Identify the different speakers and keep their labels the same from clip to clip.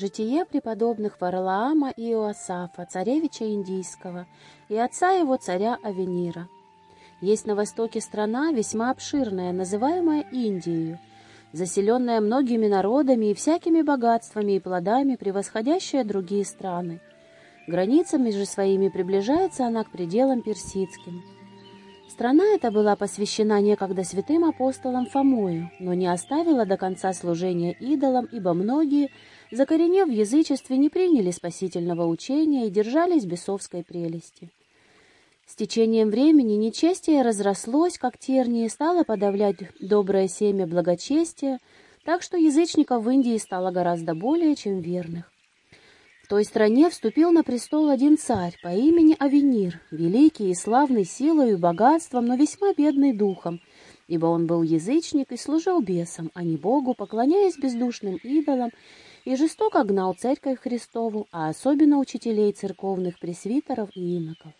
Speaker 1: Житие преподобных Варлаама и Иоасафа, царевича Индийского, и отца его царя Авенира. Есть на востоке страна весьма обширная, называемая Индией, заселенная многими народами и всякими богатствами и плодами, превосходящая другие страны. Границами же своими приближается она к пределам персидским. Страна эта была посвящена некогда святым апостолам Фомою, но не оставила до конца служения идолам, ибо многие, закоренев в язычестве, не приняли спасительного учения и держались бесовской прелести. С течением времени нечестие разрослось, как тернии, стало подавлять доброе семя благочестия, так что язычников в Индии стало гораздо более, чем верных. В той стране вступил на престол один царь по имени Авенир, великий и славный силой и богатством, но весьма бедный духом, ибо он был язычник и служил бесам, а не Богу, поклоняясь бездушным идолам, и жестоко гнал церковь Христову, а особенно учителей церковных пресвитеров и иноков.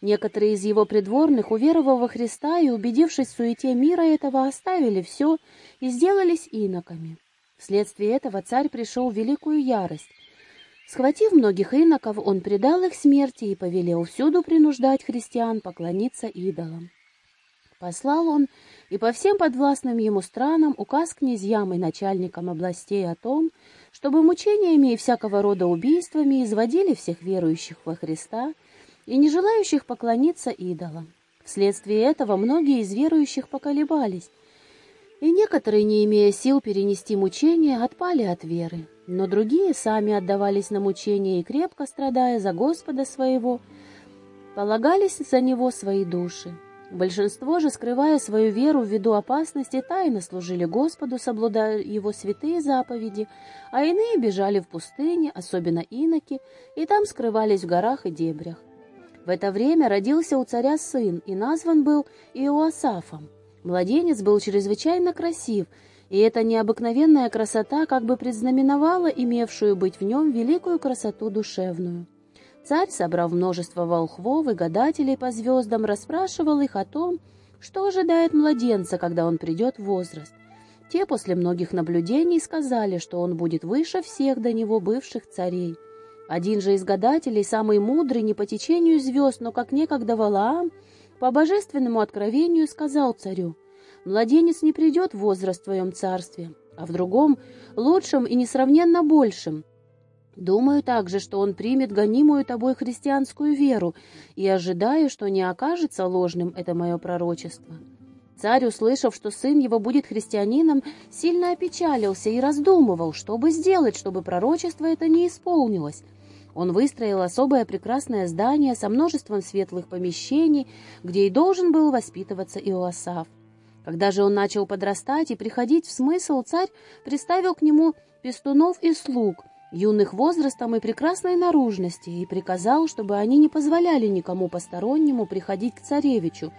Speaker 1: Некоторые из его придворных, уверовав во Христа и убедившись в суете мира этого, оставили все и сделались иноками. Вследствие этого царь пришел в великую ярость. Схватив многих иноков, он предал их смерти и повелел всюду принуждать христиан поклониться идолам. Послал он и по всем подвластным ему странам указ князьям и начальникам областей о том, чтобы мучениями и всякого рода убийствами изводили всех верующих во Христа и не желающих поклониться идолам. Вследствие этого многие из верующих поколебались, и некоторые, не имея сил перенести мучения, отпали от веры, но другие сами отдавались на мучения и, крепко страдая за Господа своего, полагались за Него свои души. Большинство же, скрывая свою веру ввиду опасности, тайно служили Господу, соблюдая Его святые заповеди, а иные бежали в пустыне, особенно иноки, и там скрывались в горах и дебрях. В это время родился у царя сын, и назван был Иоасафом. Младенец был чрезвычайно красив, и эта необыкновенная красота как бы предзнаменовала имевшую быть в нем великую красоту душевную. Царь, собрав множество волхвов и гадателей по звездам, расспрашивал их о том, что ожидает младенца, когда он придет в возраст. Те после многих наблюдений сказали, что он будет выше всех до него бывших царей. Один же из гадателей, самый мудрый, не по течению звезд, но как некогда Валаам, по божественному откровению сказал царю, «Младенец не придет в возраст в твоем царстве, а в другом, лучшем и несравненно большем. Думаю также, что он примет гонимую тобой христианскую веру, и ожидаю, что не окажется ложным это мое пророчество». Царь, услышав, что сын его будет христианином, сильно опечалился и раздумывал, что бы сделать, чтобы пророчество это не исполнилось. Он выстроил особое прекрасное здание со множеством светлых помещений, где и должен был воспитываться Иоасаф. Когда же он начал подрастать и приходить в смысл, царь приставил к нему пестунов и слуг, юных возрастом и прекрасной наружности, и приказал, чтобы они не позволяли никому постороннему приходить к царевичу,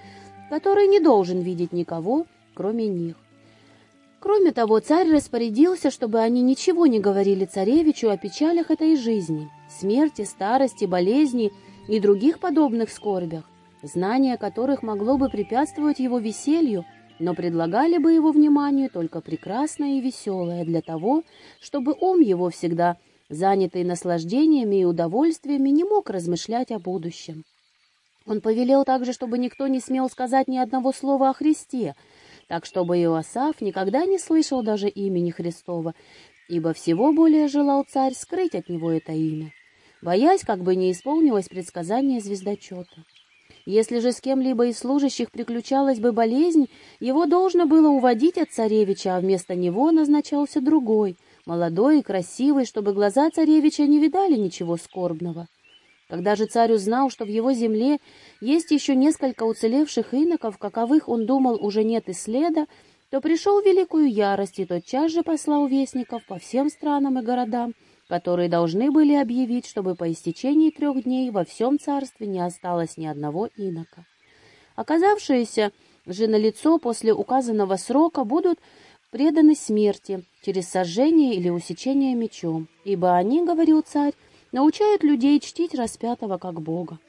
Speaker 1: который не должен видеть никого, кроме них. Кроме того, царь распорядился, чтобы они ничего не говорили царевичу о печалях этой жизни, смерти, старости, болезни и других подобных скорбях, знание которых могло бы препятствовать его веселью, но предлагали бы его вниманию только прекрасное и веселое для того, чтобы ум его всегда, занятый наслаждениями и удовольствиями, не мог размышлять о будущем. Он повелел также, чтобы никто не смел сказать ни одного слова о Христе, так чтобы Иосаф никогда не слышал даже имени Христова, ибо всего более желал царь скрыть от него это имя, боясь, как бы не исполнилось предсказание звездочета. Если же с кем-либо из служащих приключалась бы болезнь, его должно было уводить от царевича, а вместо него назначался другой, молодой и красивый, чтобы глаза царевича не видали ничего скорбного. Когда же царь узнал, что в его земле есть еще несколько уцелевших иноков, каковых он думал уже нет и следа, то пришел в великую ярость и тотчас же послал вестников по всем странам и городам, которые должны были объявить, чтобы по истечении трех дней во всем царстве не осталось ни одного инока. Оказавшиеся же на лицо после указанного срока будут преданы смерти через сожжение или усечение мечом, ибо они, говорил царь, научают людей чтить распятого как Бога.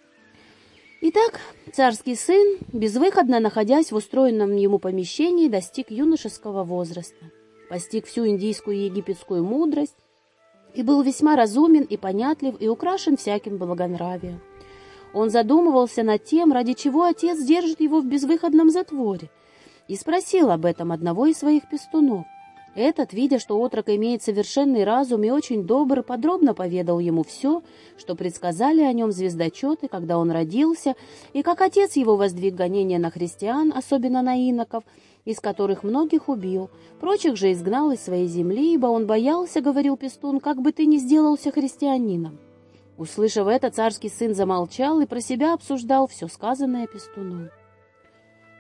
Speaker 1: Итак, царский сын, безвыходно находясь в устроенном ему помещении, достиг юношеского возраста, постиг всю индийскую и египетскую мудрость, и был весьма разумен и понятлив и украшен всяким благонравием. Он задумывался над тем, ради чего отец держит его в безвыходном затворе, и спросил об этом одного из своих пестунов. Этот, видя, что отрок имеет совершенный разум и очень добр, подробно поведал ему все, что предсказали о нем звездочеты, когда он родился, и как отец его воздвиг гонения на христиан, особенно на иноков, из которых многих убил, прочих же изгнал из своей земли, ибо он боялся, говорил Пестун, как бы ты ни сделался христианином. Услышав это, царский сын замолчал и про себя обсуждал все сказанное Пестуном.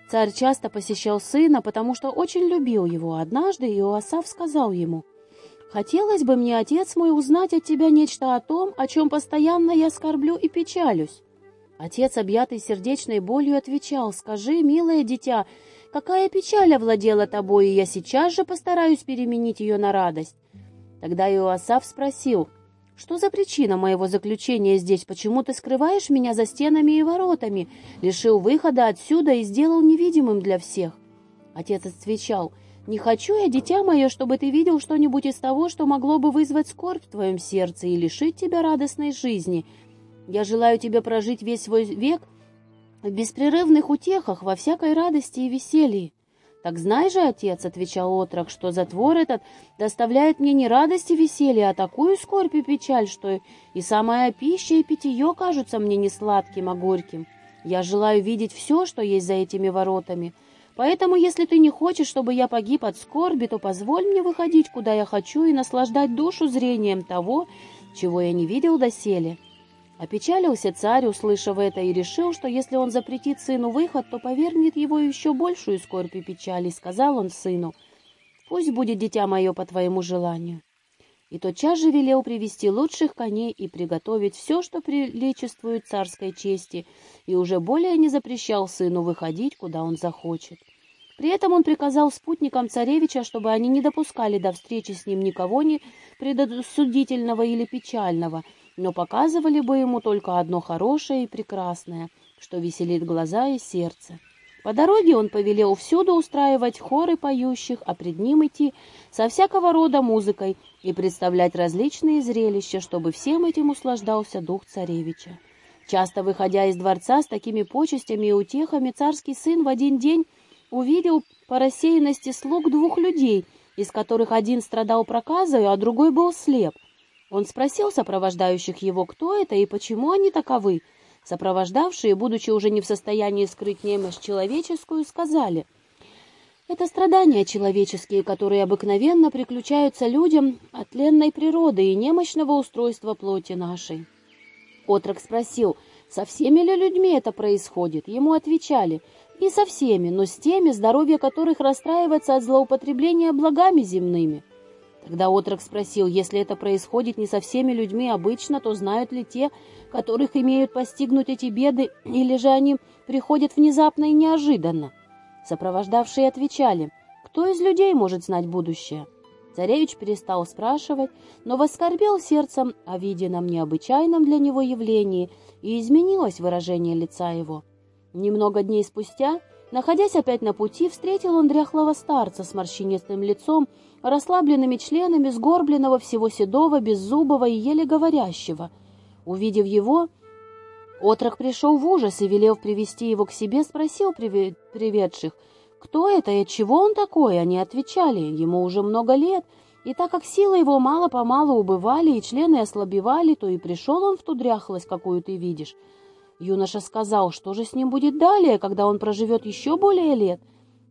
Speaker 1: Царь часто посещал сына, потому что очень любил его. Однажды Иоасав сказал ему, «Хотелось бы мне, отец мой, узнать от тебя нечто о том, о чем постоянно я скорблю и печалюсь». Отец, объятый сердечной болью, отвечал, «Скажи, милое дитя, какая печаль овладела тобой, и я сейчас же постараюсь переменить ее на радость». Тогда Иоасав спросил, — что за причина моего заключения здесь? Почему ты скрываешь меня за стенами и воротами, лишил выхода отсюда и сделал невидимым для всех?» Отец отвечал, «Не хочу я, дитя мое, чтобы ты видел что-нибудь из того, что могло бы вызвать скорбь в твоем сердце и лишить тебя радостной жизни. Я желаю тебе прожить весь свой век в беспрерывных утехах, во всякой радости и веселье. «Так знай же, отец», — отвечал отрок, — «что затвор этот доставляет мне не радость и веселье, а такую скорбь и печаль, что и самая пища и питье кажутся мне не сладким, а горьким. Я желаю видеть все, что есть за этими воротами. Поэтому, если ты не хочешь, чтобы я погиб от скорби, то позволь мне выходить, куда я хочу, и наслаждать душу зрением того, чего я не видел доселе». Опечалился царь, услышав это, и решил, что если он запретит сыну выход, то повергнет его еще большую скорбь и печаль, и сказал он сыну, «Пусть будет дитя мое по твоему желанию». И тотчас же велел привести лучших коней и приготовить все, что приличествует царской чести, и уже более не запрещал сыну выходить, куда он захочет. При этом он приказал спутникам царевича, чтобы они не допускали до встречи с ним никого ни предосудительного или печального, но показывали бы ему только одно хорошее и прекрасное, что веселит глаза и сердце. По дороге он повелел всюду устраивать хоры поющих, а пред ним идти со всякого рода музыкой и представлять различные зрелища, чтобы всем этим услаждался дух царевича. Часто выходя из дворца с такими почестями и утехами, царский сын в один день увидел по рассеянности слуг двух людей, из которых один страдал проказою, а другой был слеп. Он спросил сопровождающих его, кто это и почему они таковы. Сопровождавшие, будучи уже не в состоянии скрыть немощь человеческую, сказали, «Это страдания человеческие, которые обыкновенно приключаются людям от тленной природы и немощного устройства плоти нашей». Отрок спросил, со всеми ли людьми это происходит? Ему отвечали, не со всеми, но с теми, здоровье которых расстраивается от злоупотребления благами земными. Тогда отрок спросил, если это происходит не со всеми людьми обычно, то знают ли те, которых имеют постигнуть эти беды, или же они приходят внезапно и неожиданно? Сопровождавшие отвечали, кто из людей может знать будущее? Царевич перестал спрашивать, но воскорбел сердцем о виденном необычайном для него явлении, и изменилось выражение лица его. Немного дней спустя, находясь опять на пути, встретил он дряхлого старца с морщинистым лицом, расслабленными членами сгорбленного всего седого, беззубого и еле говорящего. Увидев его, отрок пришел в ужас и, велев привести его к себе, спросил приведших, кто это и от чего он такой. Они отвечали, ему уже много лет, и так как силы его мало-помалу убывали и члены ослабевали, то и пришел он в ту дряхлость, какую ты видишь. Юноша сказал, что же с ним будет далее, когда он проживет еще более лет.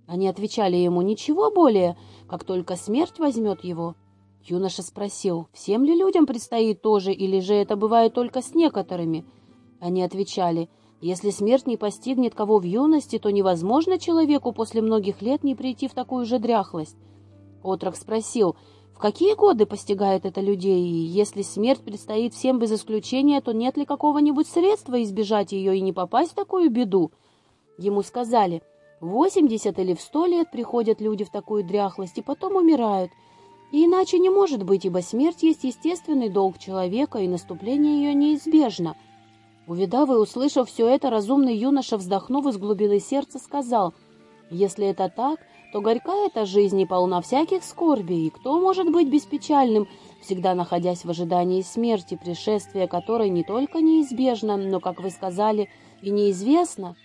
Speaker 1: Они отвечали ему ничего более, как только смерть возьмет его. Юноша спросил, всем ли людям предстоит тоже, или же это бывает только с некоторыми? Они отвечали, если смерть не постигнет кого в юности, то невозможно человеку после многих лет не прийти в такую же дряхлость. Отрок спросил, в какие годы постигает это людей, и если смерть предстоит всем без исключения, то нет ли какого-нибудь средства избежать ее и не попасть в такую беду? Ему сказали, в 80 или в 100 лет приходят люди в такую дряхлость и потом умирают. И иначе не может быть, ибо смерть есть естественный долг человека, и наступление ее неизбежно. Увидав и услышав все это, разумный юноша, вздохнув из глубины сердца, сказал, «Если это так, то горька эта жизнь и полна всяких скорбей, и кто может быть беспечальным, всегда находясь в ожидании смерти, пришествия которой не только неизбежно, но, как вы сказали, и неизвестно.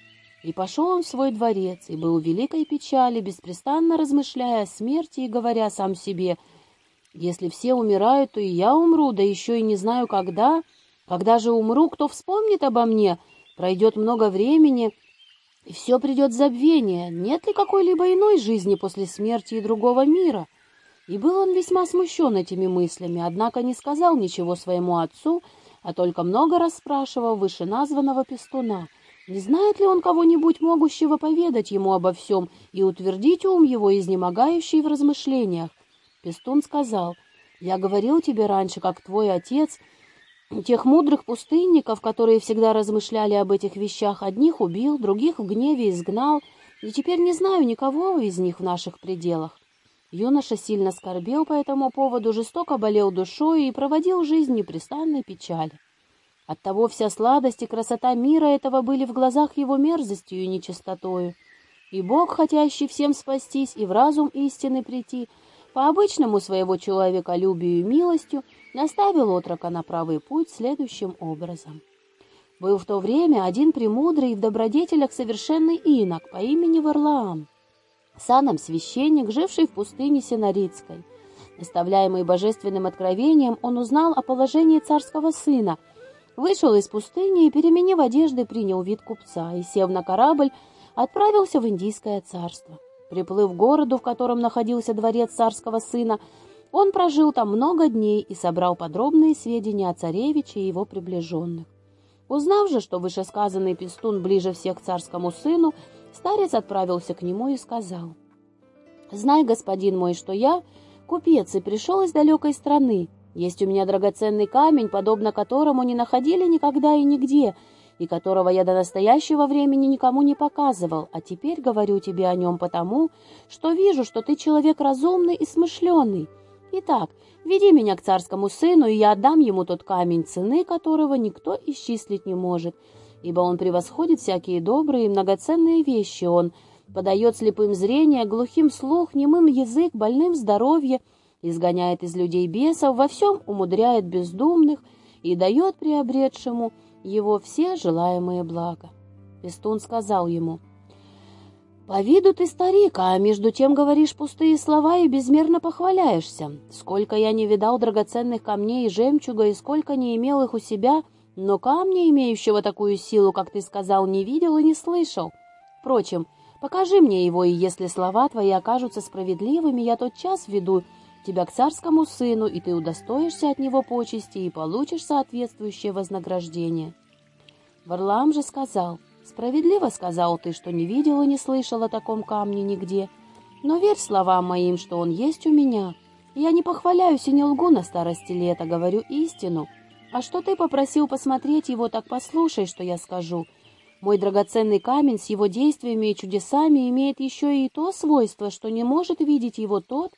Speaker 1: И пошел он в свой дворец, и был в великой печали, беспрестанно размышляя о смерти и говоря сам себе, «Если все умирают, то и я умру, да еще и не знаю, когда. Когда же умру, кто вспомнит обо мне? Пройдет много времени, и все придет в забвение. Нет ли какой-либо иной жизни после смерти и другого мира?» И был он весьма смущен этими мыслями, однако не сказал ничего своему отцу, а только много расспрашивал вышеназванного пестуна. Не знает ли он кого-нибудь, могущего поведать ему обо всем и утвердить ум его, изнемогающий в размышлениях? Пестун сказал, «Я говорил тебе раньше, как твой отец, тех мудрых пустынников, которые всегда размышляли об этих вещах, одних убил, других в гневе изгнал, и теперь не знаю никого из них в наших пределах. Юноша сильно скорбел по этому поводу, жестоко болел душой и проводил жизнь непрестанной печали. Оттого вся сладость и красота мира этого были в глазах его мерзостью и нечистотою. И Бог, хотящий всем спастись и в разум истины прийти, по обычному своего человеколюбию и милостью, наставил отрока на правый путь следующим образом. Был в то время один премудрый и в добродетелях совершенный инок по имени Варлаам саном священник, живший в пустыне Синарицкой. Наставляемый божественным откровением, он узнал о положении царского сына, вышел из пустыни и, переменив одежды, принял вид купца и, сев на корабль, отправился в Индийское царство. Приплыв к городу, в котором находился дворец царского сына, он прожил там много дней и собрал подробные сведения о царевиче и его приближенных. Узнав же, что вышесказанный пестун ближе всех к царскому сыну, Старец отправился к нему и сказал, «Знай, господин мой, что я купец и пришел из далекой страны. Есть у меня драгоценный камень, подобно которому не находили никогда и нигде, и которого я до настоящего времени никому не показывал, а теперь говорю тебе о нем потому, что вижу, что ты человек разумный и смышленый. Итак, веди меня к царскому сыну, и я отдам ему тот камень, цены которого никто исчислить не может, ибо он превосходит всякие добрые и многоценные вещи. Он подает слепым зрение, глухим слух, немым язык, больным здоровье, изгоняет из людей бесов, во всем умудряет бездумных и дает приобретшему его все желаемые блага. Пестун сказал ему, «По виду ты старик, а между тем говоришь пустые слова и безмерно похваляешься. Сколько я не видал драгоценных камней и жемчуга, и сколько не имел их у себя — но камня, имеющего такую силу, как ты сказал, не видел и не слышал. Впрочем, покажи мне его, и если слова твои окажутся справедливыми, я тот час веду тебя к царскому сыну, и ты удостоишься от него почести и получишь соответствующее вознаграждение». Варлам же сказал, «Справедливо сказал ты, что не видел и не слышал о таком камне нигде, но верь словам моим, что он есть у меня. Я не похваляюсь и не лгу на старости лета, говорю истину». А что ты попросил посмотреть его, так послушай, что я скажу. Мой драгоценный камень с его действиями и чудесами имеет еще и то свойство, что не может видеть его тот,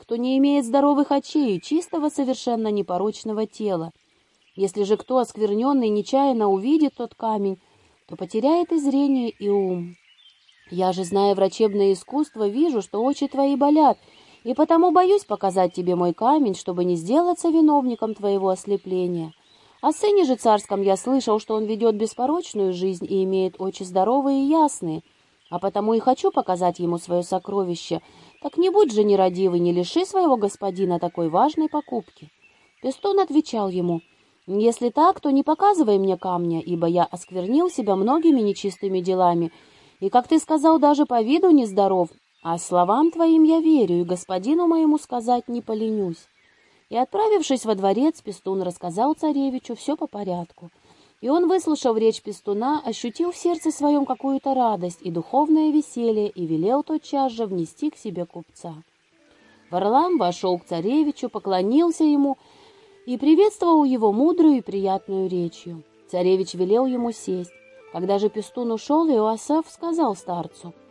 Speaker 1: кто не имеет здоровых очей и чистого совершенно непорочного тела. Если же кто оскверненный нечаянно увидит тот камень, то потеряет и зрение, и ум. Я же, зная врачебное искусство, вижу, что очи твои болят, и потому боюсь показать тебе мой камень, чтобы не сделаться виновником твоего ослепления. О сыне же царском я слышал, что он ведет беспорочную жизнь и имеет очи здоровые и ясные, а потому и хочу показать ему свое сокровище. Так не будь же нерадивый, не лиши своего господина такой важной покупки». Пестон отвечал ему, «Если так, то не показывай мне камня, ибо я осквернил себя многими нечистыми делами, и, как ты сказал, даже по виду нездоров, а словам твоим я верю, и господину моему сказать не поленюсь. И, отправившись во дворец, Пестун рассказал царевичу все по порядку. И он, выслушав речь Пестуна, ощутил в сердце своем какую-то радость и духовное веселье и велел тотчас же внести к себе купца. Варлам вошел к царевичу, поклонился ему и приветствовал его мудрую и приятную речью. Царевич велел ему сесть. Когда же Пестун ушел, Иоасеф сказал старцу —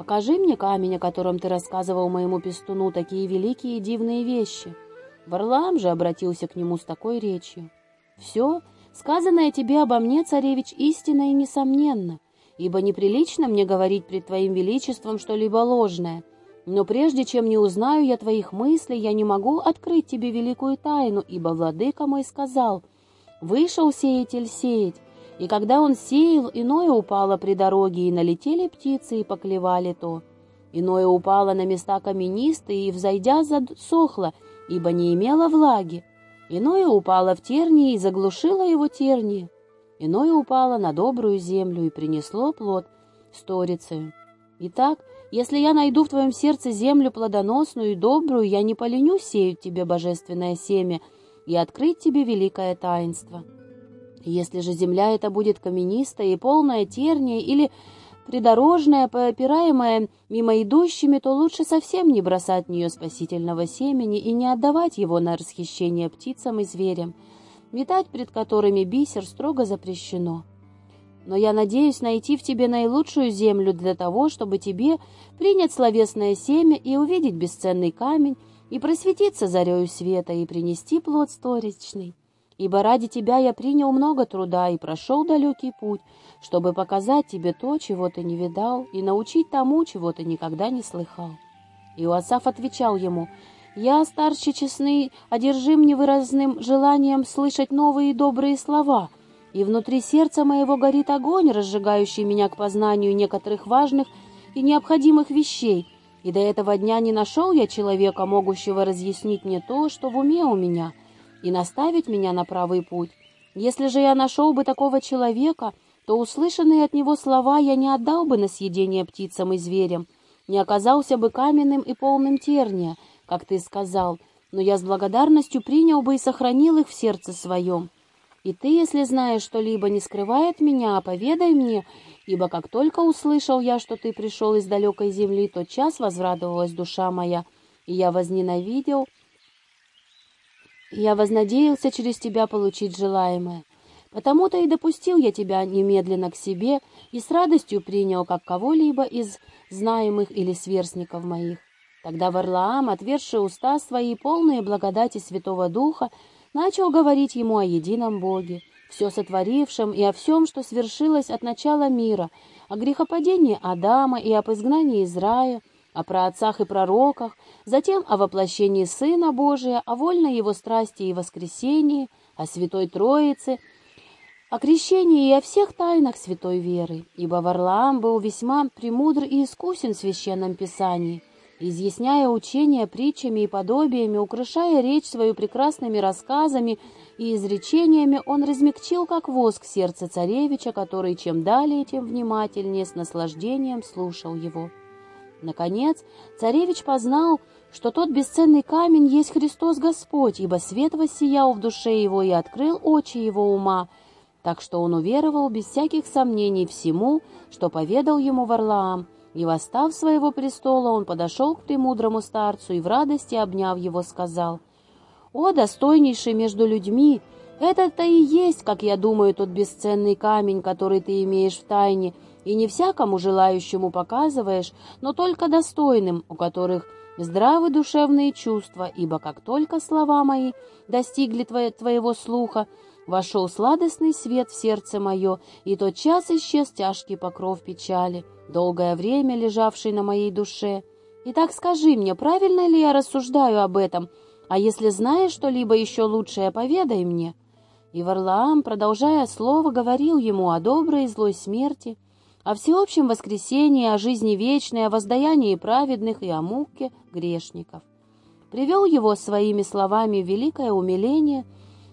Speaker 1: Покажи мне камень, о котором ты рассказывал моему пестуну такие великие и дивные вещи. Варлам же обратился к нему с такой речью. Все, сказанное тебе обо мне, царевич, истинно и несомненно, ибо неприлично мне говорить пред твоим величеством что-либо ложное. Но прежде чем не узнаю я твоих мыслей, я не могу открыть тебе великую тайну, ибо владыка мой сказал, «Вышел сеятель сеять, и когда он сеял, иное упало при дороге, и налетели птицы, и поклевали то. Иное упало на места каменистые, и, взойдя, засохло, ибо не имело влаги. Иное упало в тернии, и заглушило его тернии. Иное упало на добрую землю, и принесло плод сторицею. Итак, если я найду в твоем сердце землю плодоносную и добрую, я не поленюсь сеять тебе божественное семя и открыть тебе великое таинство». Если же земля эта будет каменистая и полная терния или придорожная, попираемая мимо идущими, то лучше совсем не бросать в нее спасительного семени и не отдавать его на расхищение птицам и зверям, метать пред которыми бисер строго запрещено. Но я надеюсь найти в тебе наилучшую землю для того, чтобы тебе принять словесное семя и увидеть бесценный камень, и просветиться зарею света, и принести плод сторичный ибо ради тебя я принял много труда и прошел далекий путь, чтобы показать тебе то, чего ты не видал, и научить тому, чего ты никогда не слыхал». Иоасаф отвечал ему, «Я, старче честный, одержим невыразным желанием слышать новые добрые слова, и внутри сердца моего горит огонь, разжигающий меня к познанию некоторых важных и необходимых вещей, и до этого дня не нашел я человека, могущего разъяснить мне то, что в уме у меня» и наставить меня на правый путь. Если же я нашел бы такого человека, то услышанные от него слова я не отдал бы на съедение птицам и зверям, не оказался бы каменным и полным терния, как ты сказал, но я с благодарностью принял бы и сохранил их в сердце своем. И ты, если знаешь что-либо, не скрывай от меня, а поведай мне, ибо как только услышал я, что ты пришел из далекой земли, тот час возрадовалась душа моя, и я возненавидел я вознадеялся через тебя получить желаемое. Потому-то и допустил я тебя немедленно к себе и с радостью принял как кого-либо из знаемых или сверстников моих. Тогда Варлаам, отверший уста свои, полные благодати Святого Духа, начал говорить ему о едином Боге, все сотворившем и о всем, что свершилось от начала мира, о грехопадении Адама и об изгнании из рая, о праотцах и пророках, затем о воплощении Сына Божия, о вольной Его страсти и воскресении, о Святой Троице, о крещении и о всех тайнах святой веры, ибо Варлаам был весьма премудр и искусен в Священном Писании, изъясняя учения притчами и подобиями, украшая речь свою прекрасными рассказами и изречениями, он размягчил, как воск, сердце царевича, который чем далее, тем внимательнее, с наслаждением слушал его. Наконец, царевич познал, что тот бесценный камень есть Христос Господь, ибо свет воссиял в душе его и открыл очи его ума, так что он уверовал без всяких сомнений всему, что поведал ему Варлаам, и, восстав своего престола, он подошел к премудрому старцу и в радости, обняв его, сказал, «О, достойнейший между людьми! Это-то и есть, как я думаю, тот бесценный камень, который ты имеешь в тайне, — и не всякому желающему показываешь, но только достойным, у которых здравы душевные чувства, ибо как только слова мои достигли твое, твоего слуха, вошел сладостный свет в сердце мое, и тот час исчез тяжкий покров печали, долгое время лежавший на моей душе. Итак, скажи мне, правильно ли я рассуждаю об этом, а если знаешь что-либо еще лучшее, поведай мне». И Варлаам, продолжая слово, говорил ему о доброй и злой смерти, о всеобщем воскресении, о жизни вечной, о воздаянии праведных и о муке грешников. Привел его своими словами великое умиление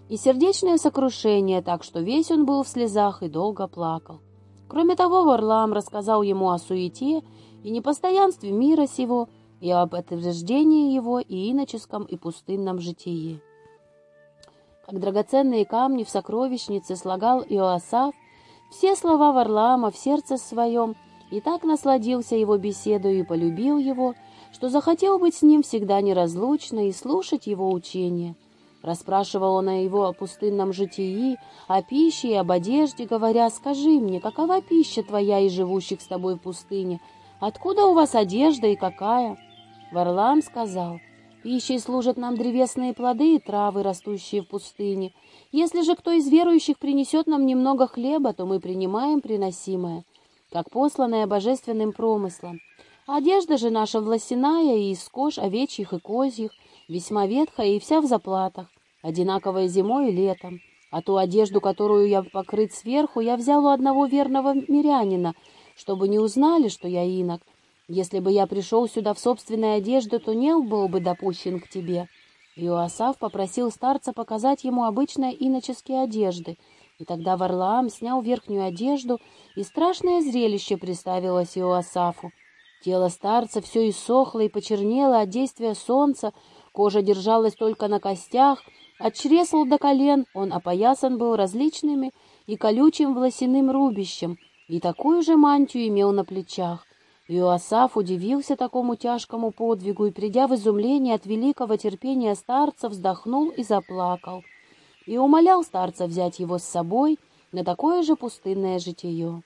Speaker 1: и сердечное сокрушение, так что весь он был в слезах и долго плакал. Кроме того, Варлам рассказал ему о суете и непостоянстве мира сего, и об отверждении его и иноческом и пустынном житии. Как драгоценные камни в сокровищнице слагал Иоасаф, все слова Варлаама в сердце своем, и так насладился его беседой и полюбил его, что захотел быть с ним всегда неразлучно и слушать его учения. Расспрашивал он о его пустынном житии, о пище и об одежде, говоря, «Скажи мне, какова пища твоя и живущих с тобой в пустыне? Откуда у вас одежда и какая?» Варлаам сказал, Пищей служат нам древесные плоды и травы, растущие в пустыне. Если же кто из верующих принесет нам немного хлеба, то мы принимаем приносимое, как посланное божественным промыслом. Одежда же наша власяная и из кож овечьих и козьих, весьма ветхая и вся в заплатах, одинаковая зимой и летом. А ту одежду, которую я покрыт сверху, я взял у одного верного мирянина, чтобы не узнали, что я инок. Если бы я пришел сюда в собственной одежде, то не был бы допущен к тебе». Иоасав попросил старца показать ему обычные иноческие одежды, и тогда Варлаам снял верхнюю одежду, и страшное зрелище представилось Иоасафу. Тело старца все иссохло и почернело от действия солнца, кожа держалась только на костях, от чресл до колен он опоясан был различными и колючим волосяным рубищем, и такую же мантию имел на плечах. Иоасаф удивился такому тяжкому подвигу и, придя в изумление от великого терпения старца, вздохнул и заплакал, и умолял старца взять его с собой на такое же пустынное житие.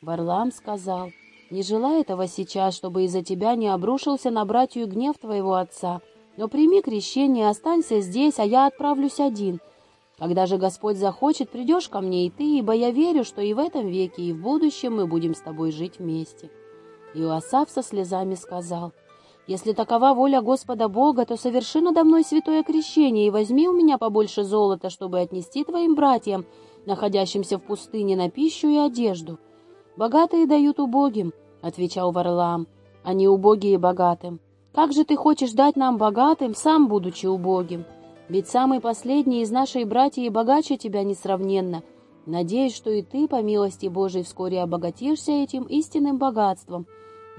Speaker 1: Варлам сказал — не желай этого сейчас, чтобы из-за тебя не обрушился на братью гнев твоего отца. Но прими крещение, останься здесь, а я отправлюсь один. Когда же Господь захочет, придешь ко мне и ты, ибо я верю, что и в этом веке, и в будущем мы будем с тобой жить вместе». Иоасав со слезами сказал, «Если такова воля Господа Бога, то соверши надо мной святое крещение и возьми у меня побольше золота, чтобы отнести твоим братьям, находящимся в пустыне, на пищу и одежду». «Богатые дают убогим», — отвечал Варлам, — «а не убогие богатым. Как же ты хочешь дать нам богатым, сам будучи убогим? Ведь самый последний из нашей братьев богаче тебя несравненно. Надеюсь, что и ты, по милости Божией, вскоре обогатишься этим истинным богатством.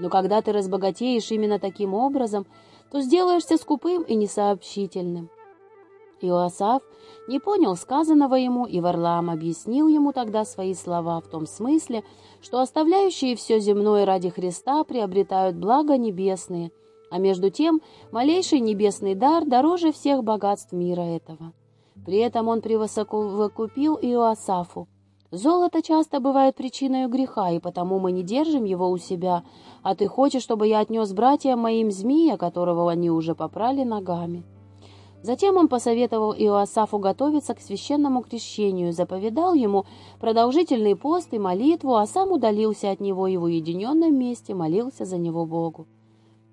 Speaker 1: Но когда ты разбогатеешь именно таким образом, то сделаешься скупым и несообщительным. Иоасав не понял сказанного ему, и Варлаам объяснил ему тогда свои слова в том смысле, что оставляющие все земное ради Христа приобретают благо небесные, а между тем малейший небесный дар дороже всех богатств мира этого. При этом он превосокупил Иоасафу. «Золото часто бывает причиной греха, и потому мы не держим его у себя, а ты хочешь, чтобы я отнес братьям моим змея, которого они уже попрали ногами». Затем он посоветовал Иоасафу готовиться к священному крещению, заповедал ему продолжительный пост и молитву, а сам удалился от него и в уединенном месте молился за него Богу.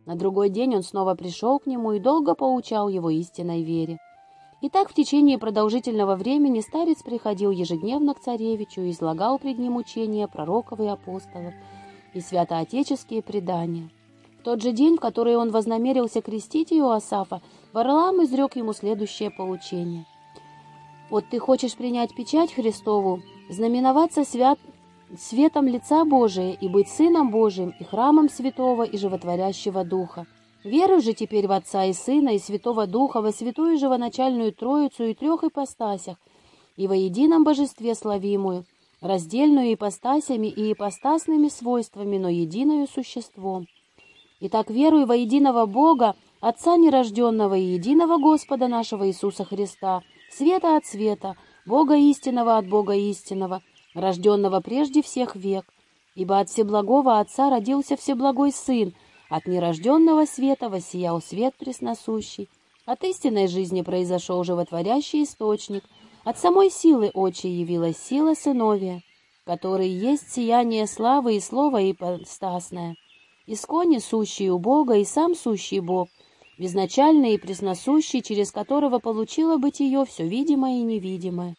Speaker 1: На другой день он снова пришел к нему и долго поучал его истинной вере. И так в течение продолжительного времени старец приходил ежедневно к царевичу и излагал пред ним учения пророков и апостолов и святоотеческие предания. В тот же день, в который он вознамерился крестить Иоасафа, Варлам изрек ему следующее поучение. «Вот ты хочешь принять печать Христову, знаменоваться свят... светом лица Божия и быть Сыном Божиим и храмом Святого и Животворящего Духа. Веруй же теперь в Отца и Сына и Святого Духа, во Святую Живоначальную Троицу и трех ипостасях, и во едином Божестве славимую, раздельную ипостасями и ипостасными свойствами, но единою существом. Итак, веруй во единого Бога, Отца нерожденного и единого Господа нашего Иисуса Христа, света от света, Бога истинного от Бога истинного, рожденного прежде всех век. Ибо от Всеблагого Отца родился Всеблагой Сын, от нерожденного света воссиял свет пресносущий, от истинной жизни произошел животворящий источник, от самой силы Отчей явилась сила Сыновия, который есть сияние славы и слово ипостасное, исконе сущий у Бога и сам сущий Бог, безначальный и пресносущий, через которого получило бытие все видимое и невидимое.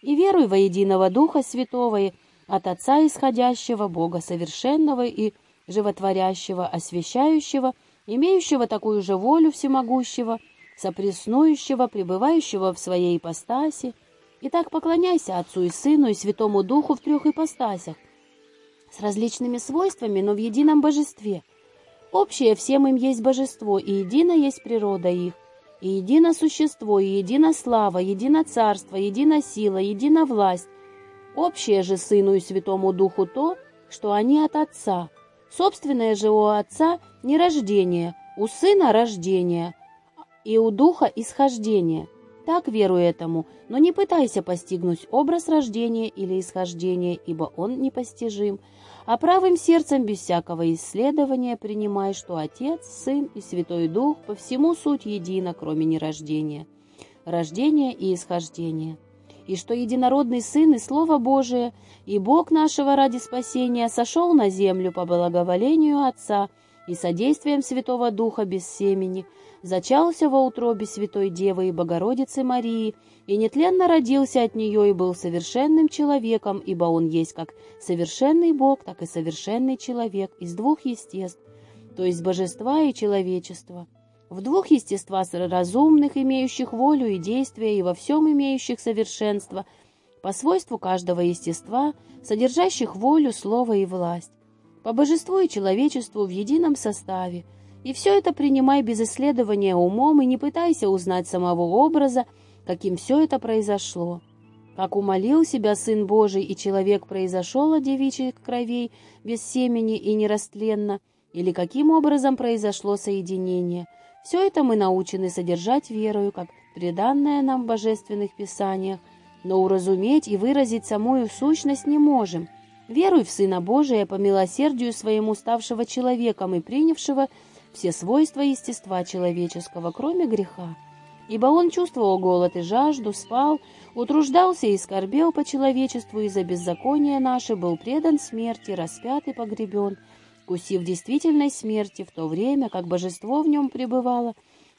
Speaker 1: И веруй во единого Духа Святого и от Отца исходящего, Бога совершенного и животворящего, освящающего, имеющего такую же волю всемогущего, сопреснующего, пребывающего в своей ипостаси. И так поклоняйся Отцу и Сыну и Святому Духу в трех ипостасях, с различными свойствами, но в едином божестве — Общее всем им есть божество, и едино есть природа их, и едино существо, и едино слава, едино царство, едино сила, едино власть. Общее же Сыну и Святому Духу то, что они от Отца. Собственное же у Отца не рождение, у Сына рождение, и у Духа исхождение. Так веруй этому, но не пытайся постигнуть образ рождения или исхождения, ибо он непостижим, а правым сердцем без всякого исследования принимай, что Отец, Сын и Святой Дух по всему суть едино, кроме нерождения, рождения и исхождения, и что единородный Сын и Слово Божие, и Бог нашего ради спасения сошел на землю по благоволению Отца, и содействием Святого Духа без семени, зачался во утробе Святой Девы и Богородицы Марии, и нетленно родился от нее и был совершенным человеком, ибо он есть как совершенный Бог, так и совершенный человек из двух естеств, то есть божества и человечества. В двух естества разумных, имеющих волю и действия, и во всем имеющих совершенство, по свойству каждого естества, содержащих волю, слово и власть по божеству и человечеству в едином составе. И все это принимай без исследования умом и не пытайся узнать самого образа, каким все это произошло. Как умолил себя Сын Божий, и человек произошел от девичьих кровей без семени и нерастленно, или каким образом произошло соединение. Все это мы научены содержать верою, как преданное нам в божественных писаниях, но уразуметь и выразить самую сущность не можем – Веруй в Сына Божия по милосердию своему ставшего человеком и принявшего все свойства естества человеческого, кроме греха. Ибо он чувствовал голод и жажду, спал, утруждался и скорбел по человечеству из-за беззакония наше, был предан смерти, распят и погребен, кусив действительной смерти в то время, как божество в нем пребывало,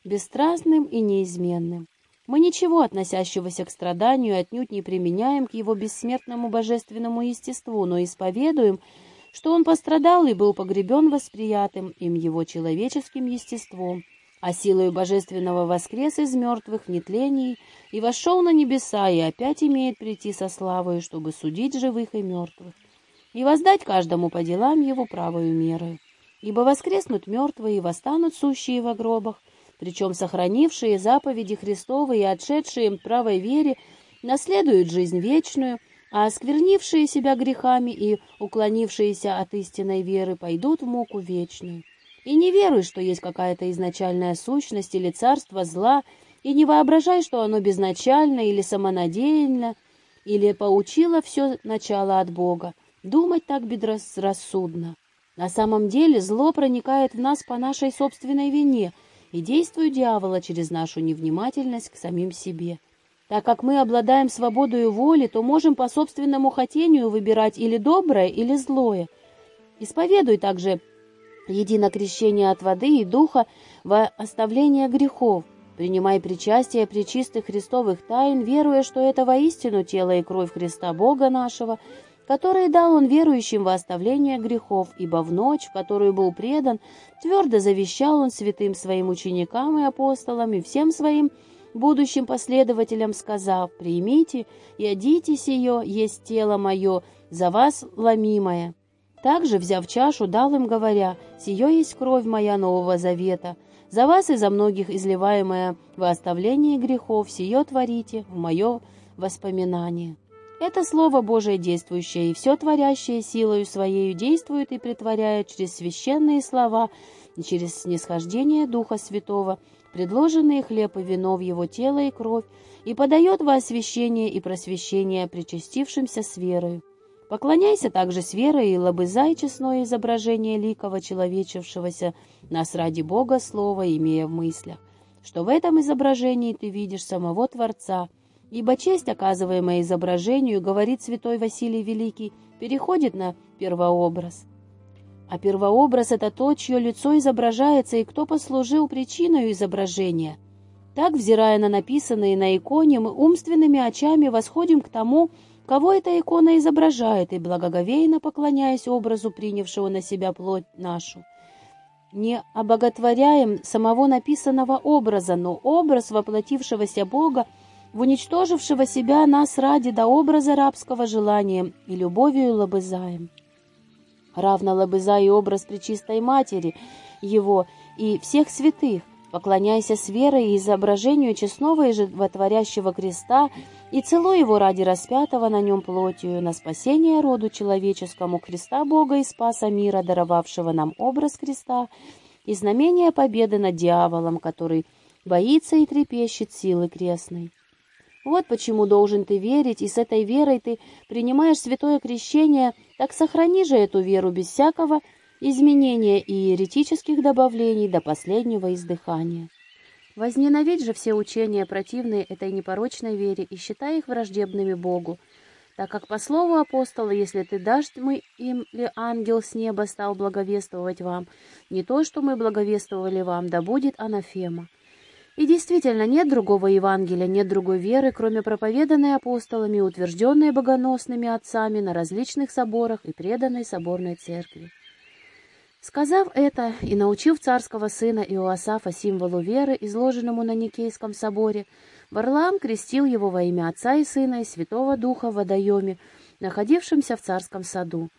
Speaker 1: бесстрастным и неизменным. Мы ничего, относящегося к страданию, отнюдь не применяем к его бессмертному божественному естеству, но исповедуем, что он пострадал и был погребен восприятым им его человеческим естеством, а силою божественного воскрес из мертвых нетлений и вошел на небеса и опять имеет прийти со славою, чтобы судить живых и мертвых, и воздать каждому по делам его правою мерою. Ибо воскреснут мертвые и восстанут сущие во гробах, причем сохранившие заповеди Христовы и отшедшие им правой вере наследуют жизнь вечную, а осквернившие себя грехами и уклонившиеся от истинной веры пойдут в муку вечную. И не веруй, что есть какая-то изначальная сущность или царство зла, и не воображай, что оно безначально или самонадеянно, или поучило все начало от Бога. Думать так безрассудно. На самом деле зло проникает в нас по нашей собственной вине – и действует дьявола через нашу невнимательность к самим себе. Так как мы обладаем свободой воли, то можем по собственному хотению выбирать или доброе, или злое. Исповедуй также единокрещение от воды и духа во оставление грехов. Принимай причастие причистых христовых тайн, веруя, что это воистину тело и кровь Христа Бога нашего, которые дал он верующим во оставление грехов, ибо в ночь, в которую был предан, твердо завещал он святым своим ученикам и апостолам и всем своим будущим последователям, сказав, «Примите и одите сие, есть тело мое, за вас ломимое». Также, взяв чашу, дал им, говоря, «Сие есть кровь моя Нового Завета, за вас и за многих изливаемая во оставлении грехов, сие творите в мое воспоминание». Это Слово Божие действующее и все творящее силою Своею действует и притворяет через священные слова и через снисхождение Духа Святого, предложенные хлеб и вино в Его тело и кровь, и подает во освящение и просвещение причастившимся с верою. Поклоняйся также с верой и лобызай честное изображение ликого человечившегося нас ради Бога Слова, имея в мыслях, что в этом изображении ты видишь самого Творца, ибо честь, оказываемая изображению, говорит святой Василий Великий, переходит на первообраз. А первообраз — это то, чье лицо изображается и кто послужил причиной изображения. Так, взирая на написанные на иконе, мы умственными очами восходим к тому, кого эта икона изображает, и благоговейно поклоняясь образу, принявшего на себя плоть нашу. Не обоготворяем самого написанного образа, но образ воплотившегося Бога — в уничтожившего себя нас ради до образа рабского желания и любовью лобызаем. Равно лобызай и образ Пречистой Матери, его и всех святых, поклоняйся с верой и изображению честного и животворящего креста и целуй его ради распятого на нем плотью на спасение роду человеческому креста Бога и Спаса мира, даровавшего нам образ креста и знамение победы над дьяволом, который боится и трепещет силы крестной. Вот почему должен ты верить, и с этой верой ты принимаешь святое крещение, так сохрани же эту веру без всякого изменения и еретических добавлений до последнего издыхания. Возненавидь же все учения, противные этой непорочной вере, и считай их враждебными Богу, так как по слову апостола, если ты дашь мы им ли ангел с неба стал благовествовать вам, не то, что мы благовествовали вам, да будет анафема. И действительно, нет другого Евангелия, нет другой веры, кроме проповеданной апостолами, утвержденной богоносными отцами на различных соборах и преданной соборной церкви. Сказав это и научив царского сына Иоасафа символу веры, изложенному на Никейском соборе, Варлаам крестил его во имя Отца и Сына и Святого Духа в водоеме, находившемся в царском саду.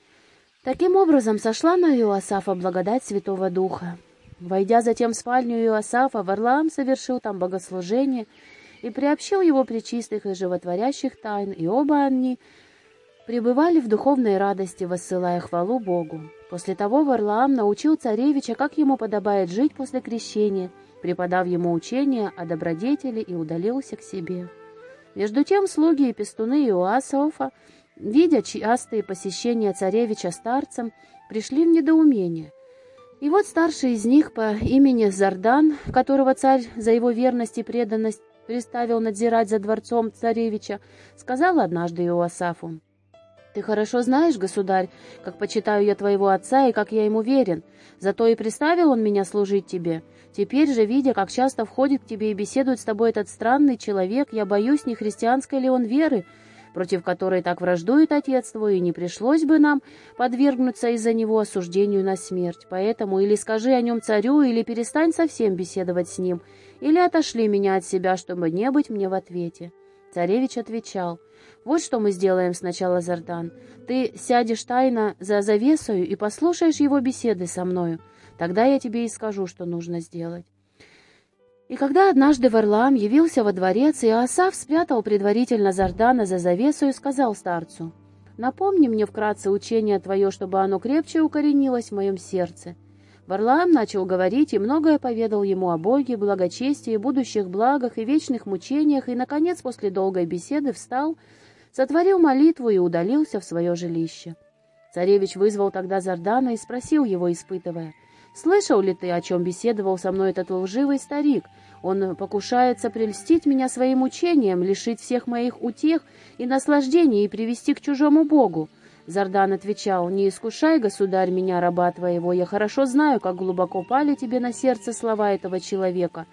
Speaker 1: Таким образом сошла на Иоасафа благодать Святого Духа. Войдя затем в спальню Иоасафа, Варлаам совершил там богослужение и приобщил его причистых и животворящих тайн, и оба они пребывали в духовной радости, воссылая хвалу Богу. После того Варлаам научил царевича, как ему подобает жить после крещения, преподав ему учение о добродетели и удалился к себе. Между тем слуги и пестуны Иоасаофа, видя частые посещения царевича старцем, пришли в недоумение. И вот старший из них по имени Зардан, которого царь за его верность и преданность приставил надзирать за дворцом царевича, сказал однажды Иоасафу, ты хорошо знаешь, государь, как почитаю я твоего отца и как я ему верен. Зато и приставил он меня служить тебе. Теперь же, видя, как часто входит к тебе и беседует с тобой этот странный человек, я боюсь, не христианской ли он веры, против которой так враждует отец твой, и не пришлось бы нам подвергнуться из-за него осуждению на смерть. Поэтому или скажи о нем царю, или перестань совсем беседовать с ним, или отошли меня от себя, чтобы не быть мне в ответе». Царевич отвечал — вот что мы сделаем сначала, Зардан. Ты сядешь тайно за завесою и послушаешь его беседы со мною. Тогда я тебе и скажу, что нужно сделать. И когда однажды Варлаам явился во дворец, и Асав спрятал предварительно Зардана за завесу и сказал старцу, «Напомни мне вкратце учение твое, чтобы оно крепче укоренилось в моем сердце». Варлаам начал говорить и многое поведал ему о Боге, благочестии, будущих благах и вечных мучениях, и, наконец, после долгой беседы встал, сотворил молитву и удалился в свое жилище. Царевич вызвал тогда Зардана и спросил его, испытывая, «Слышал ли ты, о чем беседовал со мной этот лживый старик? Он покушается прельстить меня своим учением, лишить всех моих утех и наслаждений и привести к чужому богу». Зардан отвечал, «Не искушай, государь, меня, раба твоего, я хорошо знаю, как глубоко пали тебе на сердце слова этого человека,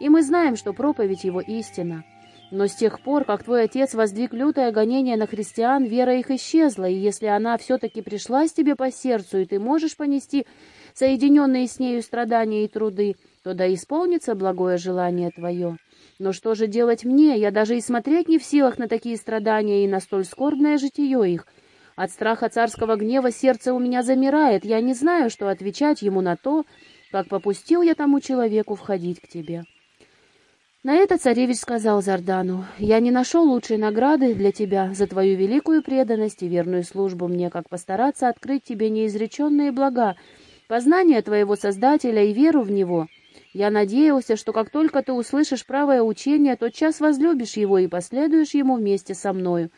Speaker 1: и мы знаем, что проповедь его истина». Но с тех пор, как твой отец воздвиг лютое гонение на христиан, вера их исчезла, и если она все-таки пришлась тебе по сердцу, и ты можешь понести соединенные с нею страдания и труды, то да исполнится благое желание твое. Но что же делать мне? Я даже и смотреть не в силах на такие страдания и на столь скорбное житие их. От страха царского гнева сердце у меня замирает, я не знаю, что отвечать ему на то, как попустил я тому человеку входить к тебе». На это царевич сказал Зардану, «Я не нашел лучшей награды для тебя за твою великую преданность и верную службу мне, как постараться открыть тебе неизреченные блага, познание твоего Создателя и веру в Него. Я надеялся, что как только ты услышишь правое учение, тотчас возлюбишь его и последуешь ему вместе со мною.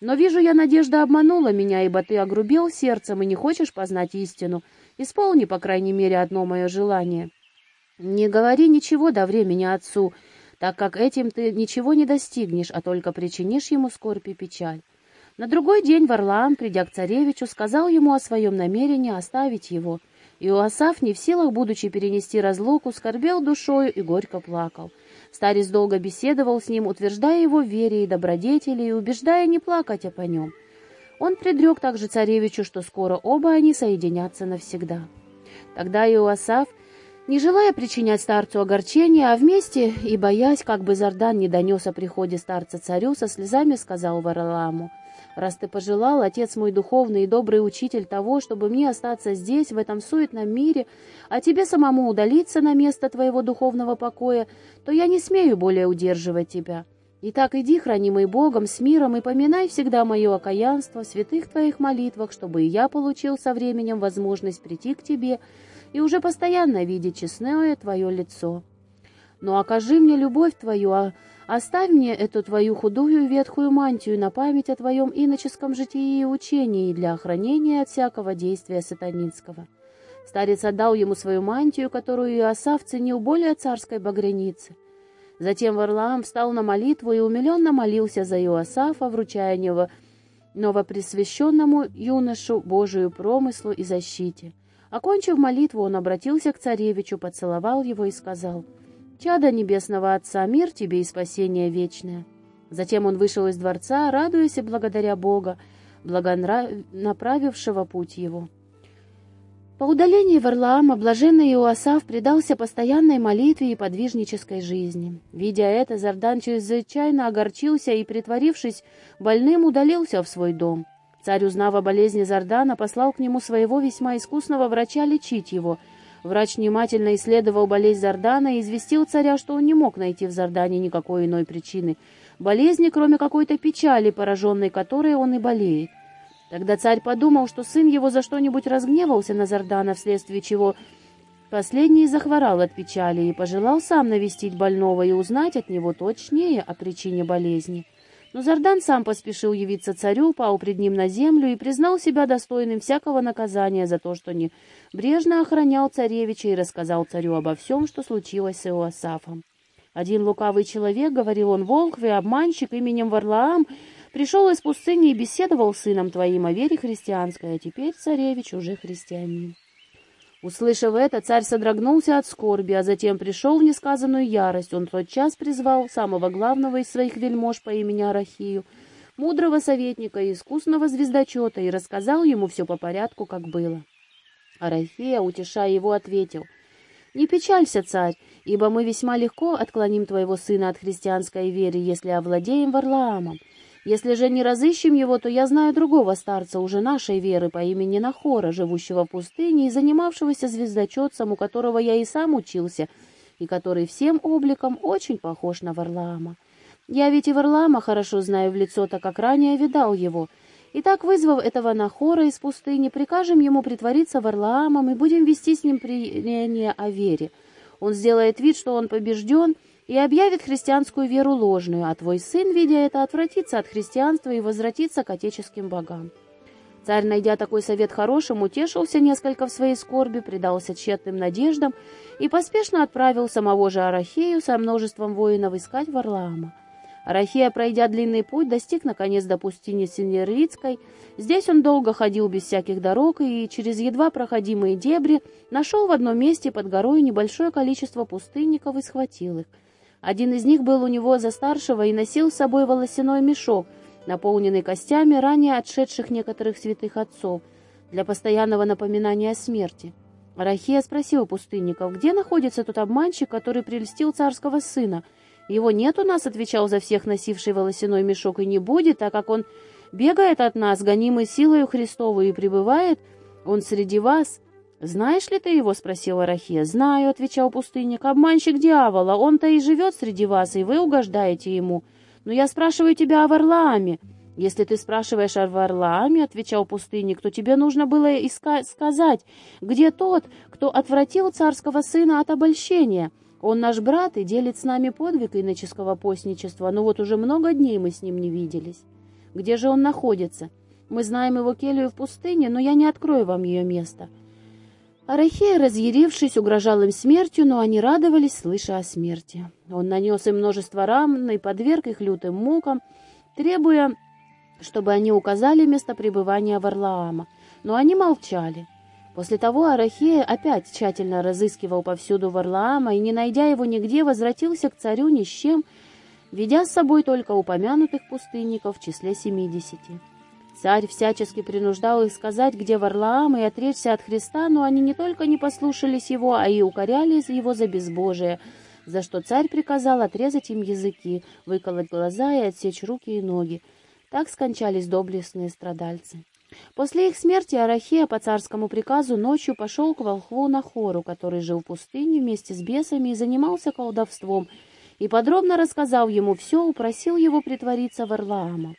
Speaker 1: Но вижу я, надежда обманула меня, ибо ты огрубел сердцем и не хочешь познать истину. Исполни, по крайней мере, одно мое желание. Не говори ничего до времени отцу, — так как этим ты ничего не достигнешь, а только причинишь ему скорбь и печаль. На другой день Варлаам, придя к царевичу, сказал ему о своем намерении оставить его. И Уасаф, не в силах, будучи перенести разлуку, скорбел душою и горько плакал. Старец долго беседовал с ним, утверждая его в вере и добродетели и убеждая не плакать о по нем. Он предрек также царевичу, что скоро оба они соединятся навсегда. Тогда Иоасаф не желая причинять старцу огорчения, а вместе и боясь, как бы Зардан не донес о приходе старца царю, со слезами сказал Варламу, «Раз ты пожелал, отец мой духовный и добрый учитель того, чтобы мне остаться здесь, в этом суетном мире, а тебе самому удалиться на место твоего духовного покоя, то я не смею более удерживать тебя. Итак, иди, хранимый Богом, с миром, и поминай всегда мое окаянство в святых твоих молитвах, чтобы и я получил со временем возможность прийти к тебе, и уже постоянно видеть честное твое лицо. Но окажи мне любовь твою, а оставь мне эту твою худую ветхую мантию на память о твоем иноческом житии и учении для охранения от всякого действия сатанинского». Старец отдал ему свою мантию, которую Иосаф ценил более царской багряницы. Затем Варлаам встал на молитву и умиленно молился за Иосафа, вручая него новопресвященному юношу Божию промыслу и защите. Окончив молитву, он обратился к царевичу, поцеловал его и сказал, «Чадо небесного Отца, мир тебе и спасение вечное». Затем он вышел из дворца, радуясь и благодаря Бога, благонаправившего путь его. По удалении Варлаама блаженный Иоасав предался постоянной молитве и подвижнической жизни. Видя это, Зардан чрезвычайно огорчился и, притворившись больным, удалился в свой дом. Царь, узнав о болезни Зардана, послал к нему своего весьма искусного врача лечить его. Врач внимательно исследовал болезнь Зардана и известил царя, что он не мог найти в Зардане никакой иной причины болезни, кроме какой-то печали, пораженной которой он и болеет. Тогда царь подумал, что сын его за что-нибудь разгневался на Зардана, вследствие чего последний захворал от печали и пожелал сам навестить больного и узнать от него точнее о причине болезни. Но Зардан сам поспешил явиться царю, пал пред ним на землю и признал себя достойным всякого наказания за то, что небрежно охранял царевича и рассказал царю обо всем, что случилось с Иоасафом. Один лукавый человек, говорил он, волк и обманщик именем Варлаам, Пришел из пустыни и беседовал с сыном твоим о вере христианской, а теперь царевич уже христианин. Услышав это, царь содрогнулся от скорби, а затем пришел в несказанную ярость. Он тот час призвал самого главного из своих вельмож по имени Арахию, мудрого советника и искусного звездочета, и рассказал ему все по порядку, как было. Арахия, утешая его, ответил, «Не печалься, царь, ибо мы весьма легко отклоним твоего сына от христианской веры, если овладеем Варлаамом. Если же не разыщем его, то я знаю другого старца уже нашей веры по имени Нахора, живущего в пустыне и занимавшегося звездочетцем, у которого я и сам учился, и который всем обликом очень похож на Варлаама. Я ведь и Варлаама хорошо знаю в лицо, так как ранее видал его. Итак, вызвав этого Нахора из пустыни, прикажем ему притвориться Варлаамом и будем вести с ним прения о вере. Он сделает вид, что он побежден, и объявит христианскую веру ложную, а твой сын, видя это, отвратится от христианства и возвратится к отеческим богам. Царь, найдя такой совет хорошим, утешился несколько в своей скорби, предался тщетным надеждам и поспешно отправил самого же Арахею со множеством воинов искать Варлаама. Арахея, пройдя длинный путь, достиг наконец до пустыни Синерицкой. Здесь он долго ходил без всяких дорог и через едва проходимые дебри нашел в одном месте под горой небольшое количество пустынников и схватил их. Один из них был у него за старшего и носил с собой волосяной мешок, наполненный костями ранее отшедших некоторых святых отцов, для постоянного напоминания о смерти. Рахия спросил пустынников, где находится тот обманщик, который прельстил царского сына. «Его нет у нас», — отвечал за всех носивший волосяной мешок, — «и не будет, так как он бегает от нас, гонимый силою Христовой, и пребывает он среди вас». «Знаешь ли ты его?» — спросила Рахия. «Знаю», — отвечал пустынник. «Обманщик дьявола. Он-то и живет среди вас, и вы угождаете ему. Но я спрашиваю тебя о Варлааме». «Если ты спрашиваешь о Варлааме, — отвечал пустынник, — то тебе нужно было искать, сказать, где тот, кто отвратил царского сына от обольщения. Он наш брат и делит с нами подвиг иноческого постничества, но вот уже много дней мы с ним не виделись. Где же он находится? Мы знаем его келью в пустыне, но я не открою вам ее место». Арахея, разъярившись, угрожал им смертью, но они радовались, слыша о смерти. Он нанес им множество ран и подверг их лютым мукам, требуя, чтобы они указали место пребывания Варлаама. Но они молчали. После того Арахея опять тщательно разыскивал повсюду Варлаама и, не найдя его нигде, возвратился к царю ни с чем, ведя с собой только упомянутых пустынников в числе семидесяти. Царь всячески принуждал их сказать, где Варлаам, и отречься от Христа, но они не только не послушались его, а и укоряли его за безбожие, за что царь приказал отрезать им языки, выколоть глаза и отсечь руки и ноги. Так скончались доблестные страдальцы. После их смерти Арахия по царскому приказу ночью пошел к волхву Нахору, который жил в пустыне вместе с бесами и занимался колдовством, и подробно рассказал ему все, упросил его притвориться Варлаама.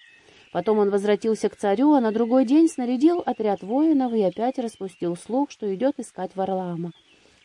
Speaker 1: Потом он возвратился к царю, а на другой день снарядил отряд воинов и опять распустил слух, что идет искать Варлаама.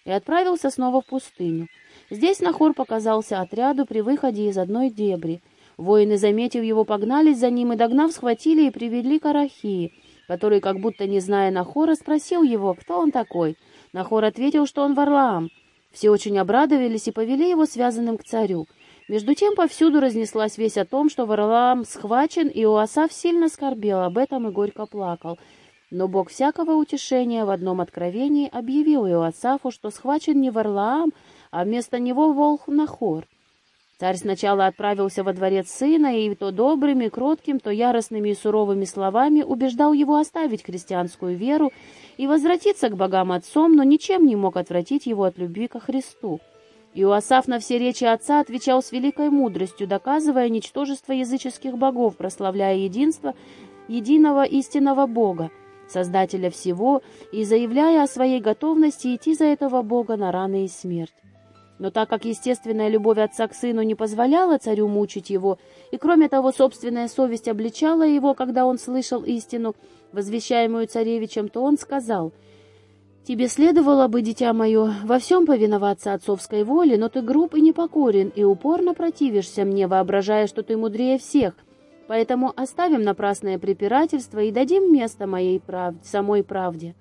Speaker 1: И отправился снова в пустыню. Здесь Нахор показался отряду при выходе из одной дебри. Воины, заметив его, погнались за ним и, догнав, схватили и привели к Арахии, который, как будто не зная Нахора, спросил его, кто он такой. Нахор ответил, что он Варлаам. Все очень обрадовались и повели его связанным к царю. Между тем повсюду разнеслась весть о том, что Варлаам схвачен, и Уасав сильно скорбел об этом и горько плакал. Но Бог всякого утешения в одном откровении объявил Иоасафу, что схвачен не Варлаам, а вместо него волк Нахор. Царь сначала отправился во дворец сына, и то добрыми, кротким, то яростными и суровыми словами убеждал его оставить христианскую веру и возвратиться к богам отцом, но ничем не мог отвратить его от любви ко Христу. Иоасаф на все речи отца отвечал с великой мудростью, доказывая ничтожество языческих богов, прославляя единство единого истинного Бога, Создателя всего, и заявляя о своей готовности идти за этого Бога на раны и смерть. Но так как естественная любовь отца к сыну не позволяла царю мучить его, и кроме того собственная совесть обличала его, когда он слышал истину, возвещаемую царевичем, то он сказал, «Тебе следовало бы, дитя мое, во всем повиноваться отцовской воле, но ты груб и непокорен, и упорно противишься мне, воображая, что ты мудрее всех. Поэтому оставим напрасное препирательство и дадим место моей правде, самой правде».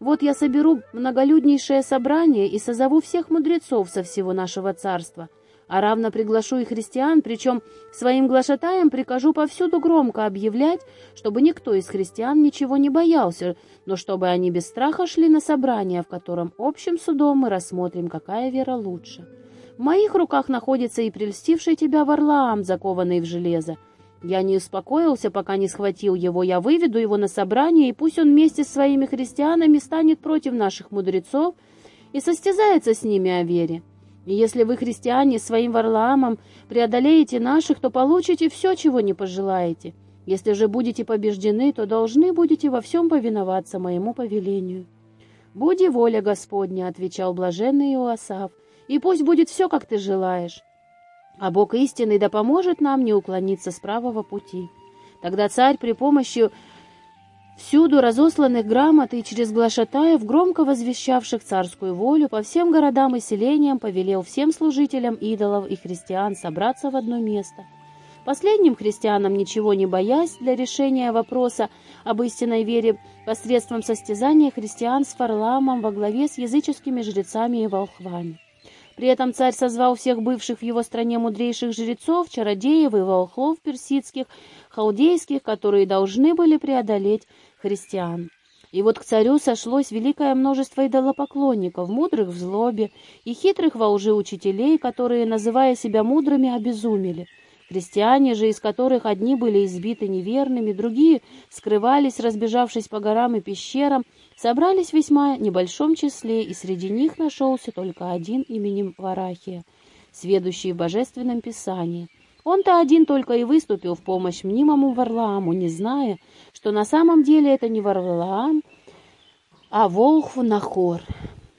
Speaker 1: Вот я соберу многолюднейшее собрание и созову всех мудрецов со всего нашего царства, а равно приглашу и христиан, причем своим глашатаям прикажу повсюду громко объявлять, чтобы никто из христиан ничего не боялся, но чтобы они без страха шли на собрание, в котором общим судом мы рассмотрим, какая вера лучше. В моих руках находится и прельстивший тебя Варлаам, закованный в железо, я не успокоился, пока не схватил его. Я выведу его на собрание, и пусть он вместе с своими христианами станет против наших мудрецов и состязается с ними о вере. И если вы, христиане, своим Варлаамом преодолеете наших, то получите все, чего не пожелаете. Если же будете побеждены, то должны будете во всем повиноваться моему повелению». «Буди воля Господня», — отвечал блаженный Иоасав, — «и пусть будет все, как ты желаешь». А Бог истинный да поможет нам не уклониться с правого пути. Тогда царь при помощи всюду разосланных грамот и через глашатаев, громко возвещавших царскую волю, по всем городам и селениям повелел всем служителям идолов и христиан собраться в одно место. Последним христианам, ничего не боясь, для решения вопроса об истинной вере посредством состязания христиан с Фарламом во главе с языческими жрецами и волхвами. При этом царь созвал всех бывших в его стране мудрейших жрецов, чародеев и волхлов персидских, халдейских, которые должны были преодолеть христиан. И вот к царю сошлось великое множество идолопоклонников, мудрых в злобе и хитрых во лжи учителей, которые, называя себя мудрыми, обезумели — Христиане же, из которых одни были избиты неверными, другие скрывались, разбежавшись по горам и пещерам, собрались в весьма небольшом числе, и среди них нашелся только один именем Варахия, сведущий в Божественном Писании. Он-то один только и выступил в помощь мнимому Варлааму, не зная, что на самом деле это не Варлаам, а Волхв Нахор.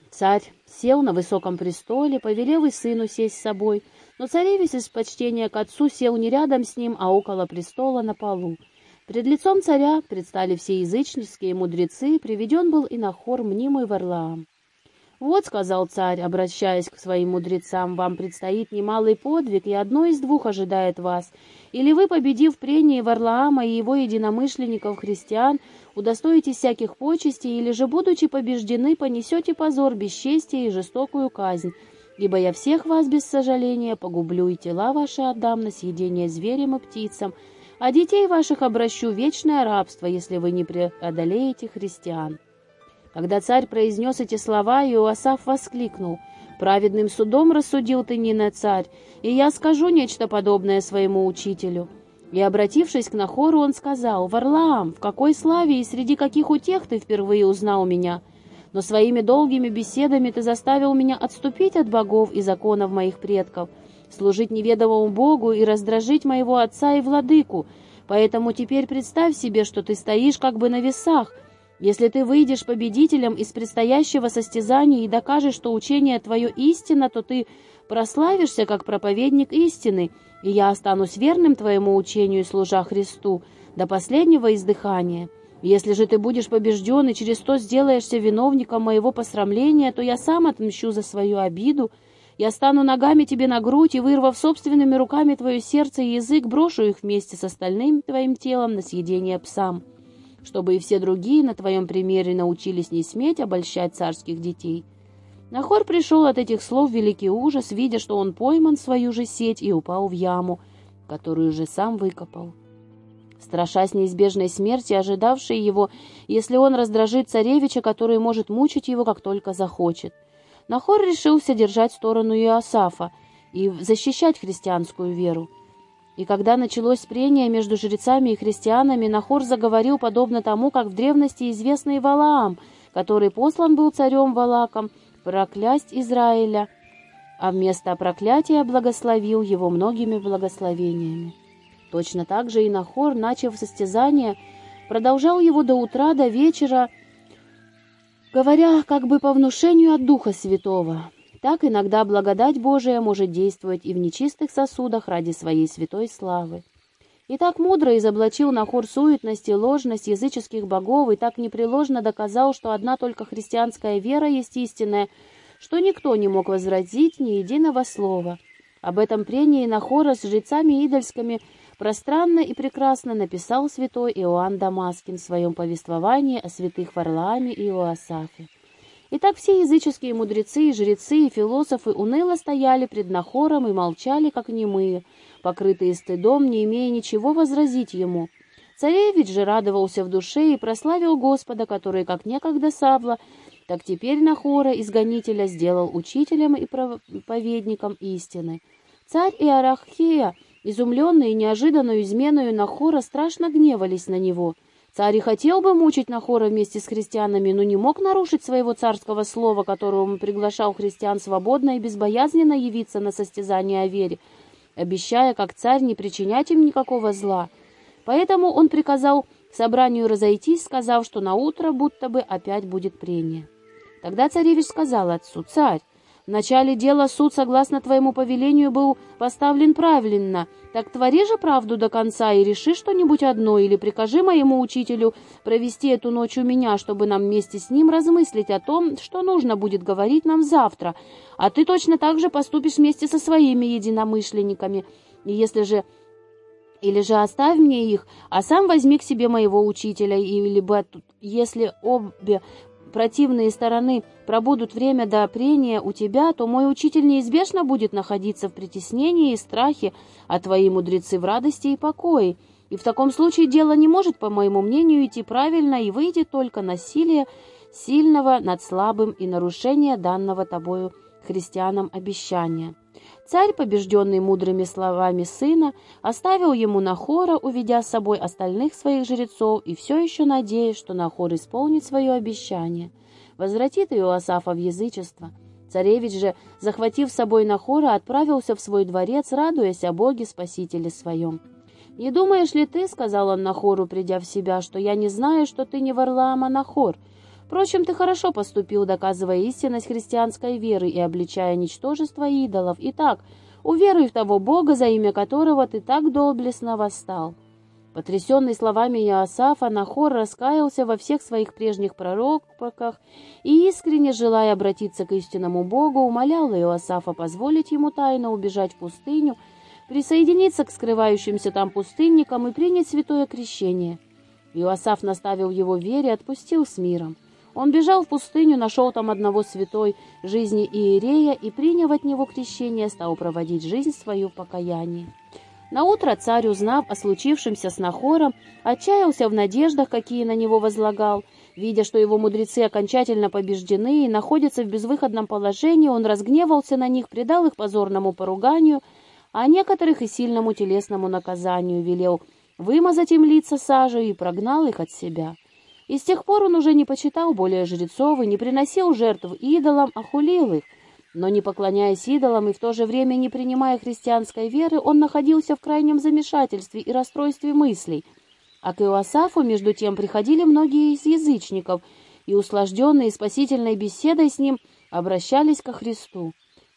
Speaker 1: Царь сел на высоком престоле, повелел и сыну сесть с собой — но царевич из почтения к отцу сел не рядом с ним, а около престола на полу. Пред лицом царя предстали все языческие мудрецы, приведен был и на хор мнимый Варлаам. «Вот», — сказал царь, обращаясь к своим мудрецам, — «вам предстоит немалый подвиг, и одно из двух ожидает вас. Или вы, победив прении Варлаама и его единомышленников-христиан, удостоитесь всяких почестей, или же, будучи побеждены, понесете позор, бесчестие и жестокую казнь, ибо я всех вас без сожаления погублю, и тела ваши отдам на съедение зверям и птицам, а детей ваших обращу в вечное рабство, если вы не преодолеете христиан». Когда царь произнес эти слова, Иоасаф воскликнул, «Праведным судом рассудил ты, Нина, царь, и я скажу нечто подобное своему учителю». И, обратившись к Нахору, он сказал, «Варлаам, в какой славе и среди каких утех ты впервые узнал меня?» но своими долгими беседами ты заставил меня отступить от богов и законов моих предков, служить неведомому Богу и раздражить моего отца и владыку. Поэтому теперь представь себе, что ты стоишь как бы на весах. Если ты выйдешь победителем из предстоящего состязания и докажешь, что учение твое истина, то ты прославишься как проповедник истины, и я останусь верным твоему учению, служа Христу, до последнего издыхания». Если же ты будешь побежден и через то сделаешься виновником моего посрамления, то я сам отмщу за свою обиду. Я стану ногами тебе на грудь и, вырвав собственными руками твое сердце и язык, брошу их вместе с остальным твоим телом на съедение псам, чтобы и все другие на твоем примере научились не сметь обольщать царских детей. Нахор пришел от этих слов великий ужас, видя, что он пойман в свою же сеть и упал в яму, которую же сам выкопал. Страшась неизбежной смерти, ожидавшей его, если он раздражит царевича, который может мучить его, как только захочет. Нахор решился держать сторону Иосафа и защищать христианскую веру. И когда началось прение между жрецами и христианами, Нахор заговорил подобно тому, как в древности известный Валаам, который послан был царем Валаком, проклясть Израиля, а вместо проклятия благословил его многими благословениями. Точно так же и Нахор, начав состязание, продолжал его до утра, до вечера, говоря как бы по внушению от Духа Святого. Так иногда благодать Божия может действовать и в нечистых сосудах ради своей святой славы. И так мудро изоблачил Нахор суетность и ложность языческих богов, и так непреложно доказал, что одна только христианская вера есть истинная, что никто не мог возразить ни единого слова. Об этом прении Нахора с жрецами идольскими пространно и прекрасно написал святой Иоанн Дамаскин в своем повествовании о святых Варлааме и Иоасафе. Итак, все языческие мудрецы и жрецы и философы уныло стояли пред Нахором и молчали, как немые, покрытые стыдом, не имея ничего возразить ему. Царевич же радовался в душе и прославил Господа, который, как некогда Савла, так теперь Нахора, изгонителя, сделал учителем и проповедником истины. Царь и Арахея, изумленные неожиданную изменою Нахора, страшно гневались на него — Царь и хотел бы мучить Нахора вместе с христианами, но не мог нарушить своего царского слова, которого он приглашал христиан свободно и безбоязненно явиться на состязание о вере, обещая, как царь, не причинять им никакого зла. Поэтому он приказал собранию разойтись, сказав, что на утро будто бы опять будет прение. Тогда царевич сказал отцу, «Царь, в начале дела суд, согласно твоему повелению, был поставлен правильно. Так твори же правду до конца и реши что-нибудь одно, или прикажи моему учителю провести эту ночь у меня, чтобы нам вместе с ним размыслить о том, что нужно будет говорить нам завтра. А ты точно так же поступишь вместе со своими единомышленниками. И если же или же оставь мне их, а сам возьми к себе моего учителя, или либо если обе противные стороны пробудут время до прения у тебя, то мой учитель неизбежно будет находиться в притеснении и страхе, а твои мудрецы в радости и покое. И в таком случае дело не может, по моему мнению, идти правильно и выйдет только насилие сильного над слабым и нарушение данного тобою христианам обещания. Царь, побежденный мудрыми словами сына, оставил ему Нахора, уведя с собой остальных своих жрецов, и все еще надеясь, что Нахор исполнит свое обещание, возвратит Иоасафа в язычество. Царевич же, захватив с собой Нахора, отправился в свой дворец, радуясь о Боге Спасителе своем. «Не думаешь ли ты, — сказал он Нахору, придя в себя, — что я не знаю, что ты не Варлаам, а Нахор?» Впрочем, ты хорошо поступил, доказывая истинность христианской веры и обличая ничтожество идолов. Итак, уверуй в того Бога, за имя которого ты так доблестно восстал». Потрясенный словами Иосафа, Нахор раскаялся во всех своих прежних пророках и, искренне желая обратиться к истинному Богу, умолял Иосафа позволить ему тайно убежать в пустыню, присоединиться к скрывающимся там пустынникам и принять святое крещение. Иосаф наставил его вере и отпустил с миром. Он бежал в пустыню, нашел там одного святой жизни Иерея и, приняв от него крещение, стал проводить жизнь свою в покаянии. Наутро царь, узнав о случившемся с Нахором, отчаялся в надеждах, какие на него возлагал. Видя, что его мудрецы окончательно побеждены и находятся в безвыходном положении, он разгневался на них, предал их позорному поруганию, а некоторых и сильному телесному наказанию велел вымазать им лица сажей и прогнал их от себя. И с тех пор он уже не почитал более жрецов и не приносил жертв идолам, а хулил их. Но не поклоняясь идолам и в то же время не принимая христианской веры, он находился в крайнем замешательстве и расстройстве мыслей. А к Иоасафу, между тем, приходили многие из язычников, и, услажденные спасительной беседой с ним, обращались ко Христу.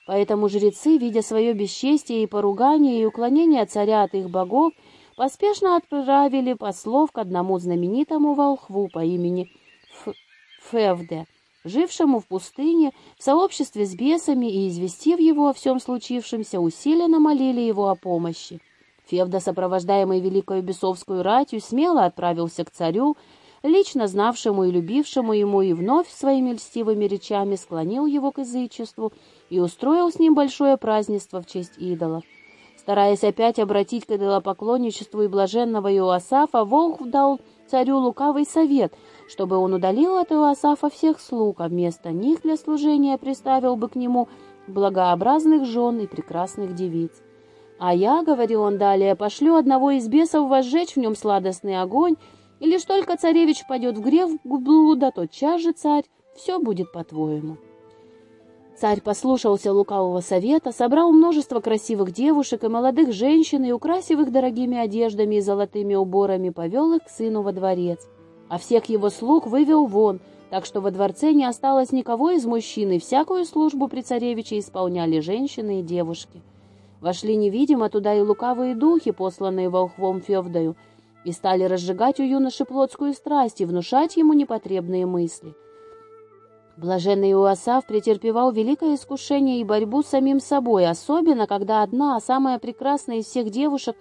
Speaker 1: Поэтому жрецы, видя свое бесчестие и поругание и уклонение царя от их богов, поспешно отправили послов к одному знаменитому волхву по имени Ф Февде, жившему в пустыне в сообществе с бесами и, известив его о всем случившемся, усиленно молили его о помощи. Февда, сопровождаемый великою бесовскую ратью, смело отправился к царю, лично знавшему и любившему ему, и вновь своими льстивыми речами склонил его к язычеству и устроил с ним большое празднество в честь идолов. Стараясь опять обратить к идолопоклонничеству и блаженного Иоасафа, Волх дал царю лукавый совет, чтобы он удалил от Иоасафа всех слуг, а вместо них для служения приставил бы к нему благообразных жен и прекрасных девиц. «А я, — говорил он далее, — пошлю одного из бесов возжечь в нем сладостный огонь, и лишь только царевич пойдет в грех блуда, тотчас же царь, все будет по-твоему». Царь послушался лукавого совета, собрал множество красивых девушек и молодых женщин и, украсив их дорогими одеждами и золотыми уборами, повел их к сыну во дворец. А всех его слуг вывел вон, так что во дворце не осталось никого из мужчин, и всякую службу при царевиче исполняли женщины и девушки. Вошли невидимо туда и лукавые духи, посланные волхвом Февдою, и стали разжигать у юноши плотскую страсть и внушать ему непотребные мысли — Блаженный Иоасав претерпевал великое искушение и борьбу с самим собой, особенно когда одна, самая прекрасная из всех девушек,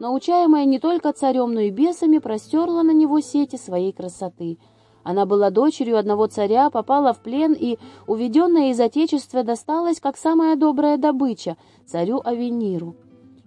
Speaker 1: научаемая не только царем, но и бесами, простерла на него сети своей красоты. Она была дочерью одного царя, попала в плен и, уведенная из отечества, досталась, как самая добрая добыча, царю Авениру.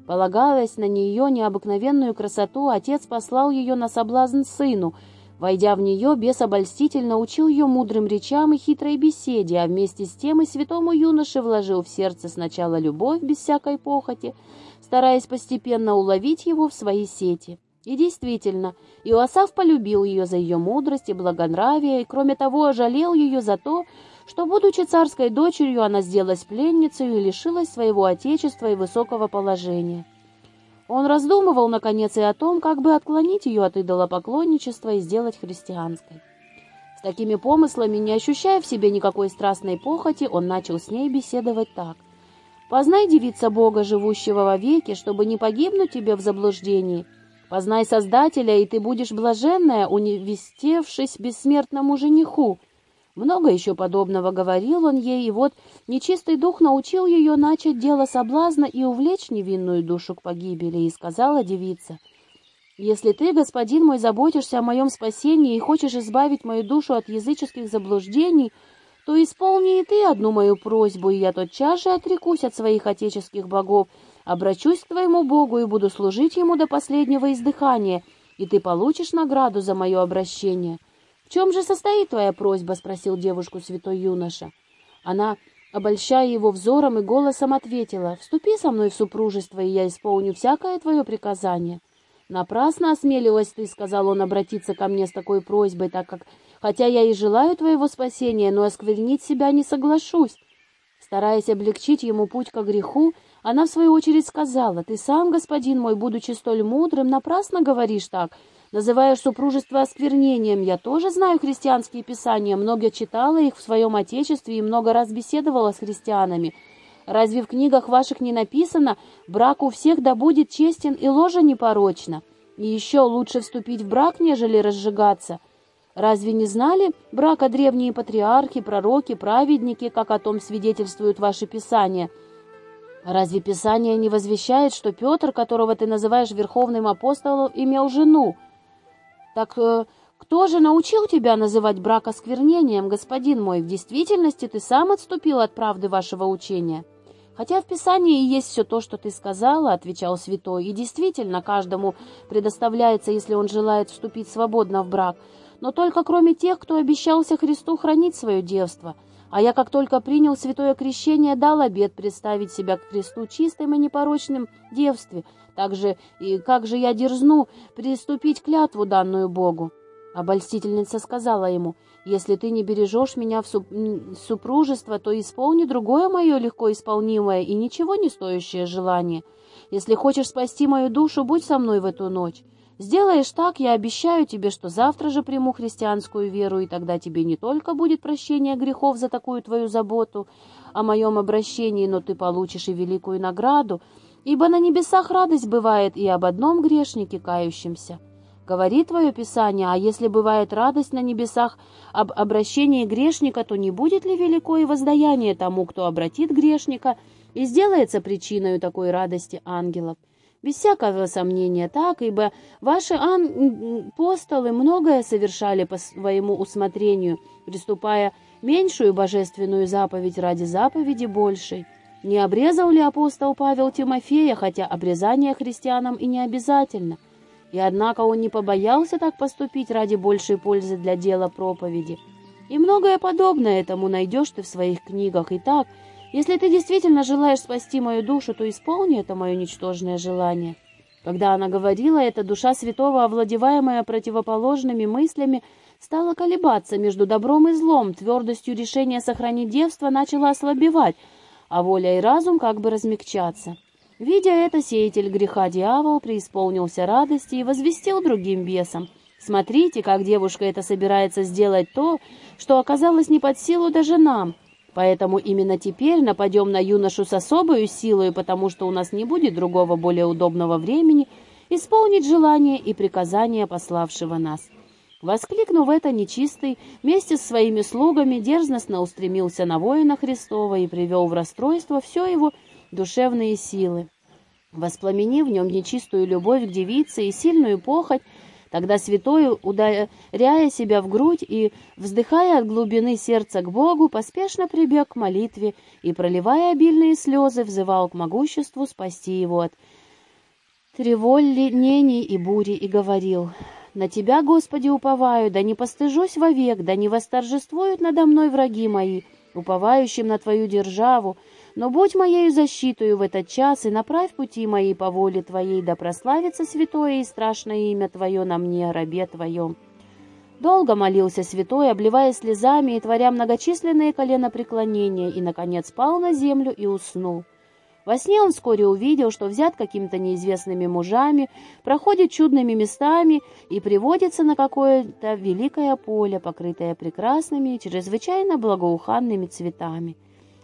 Speaker 1: Полагалась на нее необыкновенную красоту, отец послал ее на соблазн сыну — Войдя в нее, бес обольстительно учил ее мудрым речам и хитрой беседе, а вместе с тем и святому юноше вложил в сердце сначала любовь без всякой похоти, стараясь постепенно уловить его в свои сети. И действительно, Иосаф полюбил ее за ее мудрость и благонравие, и, кроме того, ожалел ее за то, что, будучи царской дочерью, она сделалась пленницей и лишилась своего отечества и высокого положения. Он раздумывал, наконец, и о том, как бы отклонить ее от идолопоклонничества и сделать христианской. С такими помыслами, не ощущая в себе никакой страстной похоти, он начал с ней беседовать так. «Познай, девица Бога, живущего вовеки, чтобы не погибнуть тебе в заблуждении. Познай Создателя, и ты будешь блаженная, уневестевшись бессмертному жениху. Много еще подобного говорил он ей, и вот нечистый дух научил ее начать дело соблазна и увлечь невинную душу к погибели, и сказала девица, «Если ты, господин мой, заботишься о моем спасении и хочешь избавить мою душу от языческих заблуждений, то исполни и ты одну мою просьбу, и я тотчас же отрекусь от своих отеческих богов, обращусь к твоему Богу и буду служить ему до последнего издыхания, и ты получишь награду за мое обращение». «В чем же состоит твоя просьба?» — спросил девушку святой юноша. Она, обольщая его взором и голосом, ответила, «Вступи со мной в супружество, и я исполню всякое твое приказание». «Напрасно осмелилась ты», — сказал он, — «обратиться ко мне с такой просьбой, так как, хотя я и желаю твоего спасения, но осквернить себя не соглашусь». Стараясь облегчить ему путь ко греху, она в свою очередь сказала, «Ты сам, господин мой, будучи столь мудрым, напрасно говоришь так, Называешь супружество осквернением. Я тоже знаю христианские писания, много читала их в своем отечестве и много раз беседовала с христианами. Разве в книгах ваших не написано «брак у всех да будет честен и ложа непорочна»? И еще лучше вступить в брак, нежели разжигаться. Разве не знали брака древние патриархи, пророки, праведники, как о том свидетельствуют ваши писания? Разве Писание не возвещает, что Петр, которого ты называешь верховным апостолом, имел жену? Так э, кто же научил тебя называть брак осквернением, господин мой? В действительности ты сам отступил от правды вашего учения. Хотя в Писании есть все то, что ты сказала, отвечал святой, и действительно каждому предоставляется, если он желает вступить свободно в брак, но только кроме тех, кто обещался Христу хранить свое девство. А я, как только принял святое крещение, дал обет представить себя к Христу чистым и непорочным девстве, так же и как же я дерзну приступить клятву данную Богу? Обольстительница сказала ему, «Если ты не бережешь меня в супружество, то исполни другое мое легко исполнимое и ничего не стоящее желание. Если хочешь спасти мою душу, будь со мной в эту ночь. Сделаешь так, я обещаю тебе, что завтра же приму христианскую веру, и тогда тебе не только будет прощение грехов за такую твою заботу о моем обращении, но ты получишь и великую награду, Ибо на небесах радость бывает и об одном грешнике кающемся. Говорит твое Писание, а если бывает радость на небесах об обращении грешника, то не будет ли великое воздаяние тому, кто обратит грешника и сделается причиной такой радости ангелов? Без всякого сомнения так, ибо ваши апостолы многое совершали по своему усмотрению, приступая меньшую божественную заповедь ради заповеди большей. Не обрезал ли апостол Павел Тимофея, хотя обрезание христианам и не обязательно? И однако он не побоялся так поступить ради большей пользы для дела проповеди. И многое подобное этому найдешь ты в своих книгах. Итак, если ты действительно желаешь спасти мою душу, то исполни это мое ничтожное желание». Когда она говорила это, душа святого, овладеваемая противоположными мыслями, стала колебаться между добром и злом, твердостью решения сохранить девство начала ослабевать, а воля и разум как бы размягчаться. Видя это, сеятель греха дьявол преисполнился радости и возвестил другим бесам. «Смотрите, как девушка это собирается сделать то, что оказалось не под силу даже нам». Поэтому именно теперь нападем на юношу с особой силой, потому что у нас не будет другого более удобного времени исполнить желание и приказание пославшего нас». Воскликнув это, нечистый вместе с своими слугами дерзностно устремился на воина Христова и привел в расстройство все его душевные силы. Воспламенив в нем нечистую любовь к девице и сильную похоть, Тогда святой, ударяя себя в грудь и, вздыхая от глубины сердца к Богу, поспешно прибег к молитве и, проливая обильные слезы, взывал к могуществу спасти его от треволнений и бури и говорил, «На Тебя, Господи, уповаю, да не постыжусь вовек, да не восторжествуют надо мной враги мои, уповающим на Твою державу, но будь моею защитою в этот час и направь пути мои по воле Твоей, да прославится святое и страшное имя Твое на мне, рабе Твоем». Долго молился святой, обливая слезами и творя многочисленные коленопреклонения, и, наконец, пал на землю и уснул. Во сне он вскоре увидел, что взят какими-то неизвестными мужами, проходит чудными местами и приводится на какое-то великое поле, покрытое прекрасными чрезвычайно благоуханными цветами.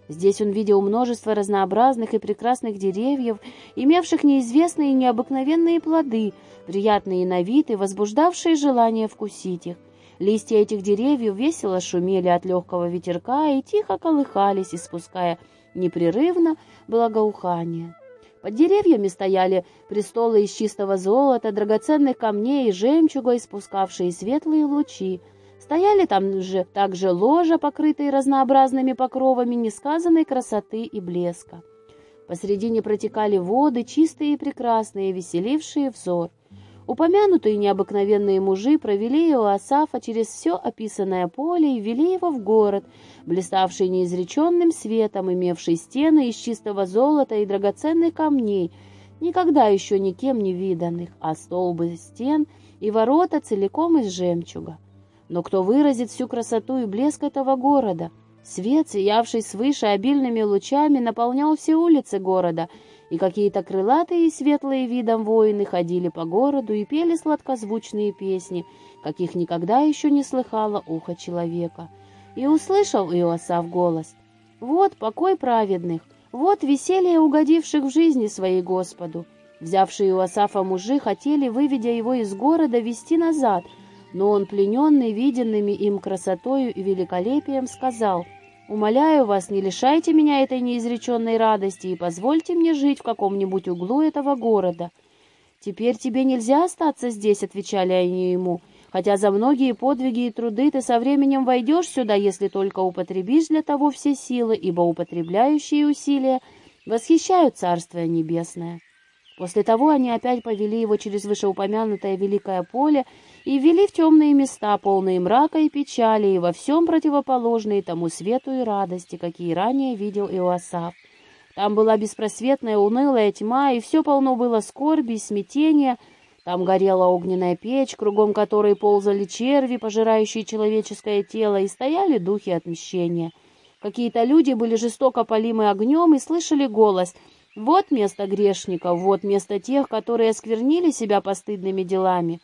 Speaker 1: Здесь он видел множество разнообразных и прекрасных деревьев, имевших неизвестные и необыкновенные плоды, приятные на вид и возбуждавшие желание вкусить их. Листья этих деревьев весело шумели от легкого ветерка и тихо колыхались, испуская непрерывно благоухание. Под деревьями стояли престолы из чистого золота, драгоценных камней и жемчуга, испускавшие светлые лучи, Стояли там же также ложа, покрытые разнообразными покровами несказанной красоты и блеска. Посредине протекали воды, чистые и прекрасные, веселившие взор. Упомянутые необыкновенные мужи провели Иоасафа через все описанное поле и ввели его в город, блиставший неизреченным светом, имевший стены из чистого золота и драгоценных камней, никогда еще никем не виданных, а столбы стен и ворота целиком из жемчуга. Но кто выразит всю красоту и блеск этого города? Свет, сиявший свыше обильными лучами, наполнял все улицы города, и какие-то крылатые и светлые видом воины ходили по городу и пели сладкозвучные песни, каких никогда еще не слыхало ухо человека. И услышал Иосаф голос. «Вот покой праведных, вот веселье угодивших в жизни своей Господу». Взявшие Иосафа мужи хотели, выведя его из города, вести назад — но он, плененный виденными им красотою и великолепием, сказал, «Умоляю вас, не лишайте меня этой неизреченной радости и позвольте мне жить в каком-нибудь углу этого города». «Теперь тебе нельзя остаться здесь», — отвечали они ему, «хотя за многие подвиги и труды ты со временем войдешь сюда, если только употребишь для того все силы, ибо употребляющие усилия восхищают Царствие Небесное». После того они опять повели его через вышеупомянутое великое поле и ввели в темные места, полные мрака и печали, и во всем противоположные тому свету и радости, какие ранее видел Иоасаф. Там была беспросветная унылая тьма, и все полно было скорби и смятения. Там горела огненная печь, кругом которой ползали черви, пожирающие человеческое тело, и стояли духи отмщения. Какие-то люди были жестоко полимы огнем и слышали голос — вот место грешников, вот место тех, которые осквернили себя постыдными делами.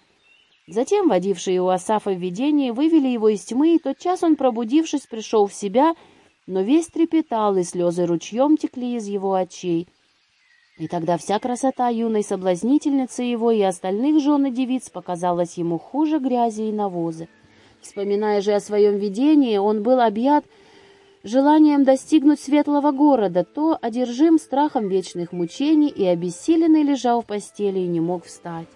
Speaker 1: Затем водившие у Асафа в видении вывели его из тьмы, и тотчас он, пробудившись, пришел в себя, но весь трепетал, и слезы ручьем текли из его очей. И тогда вся красота юной соблазнительницы его и остальных жен и девиц показалась ему хуже грязи и навоза. Вспоминая же о своем видении, он был объят желанием достигнуть светлого города, то одержим страхом вечных мучений и обессиленный лежал в постели и не мог встать.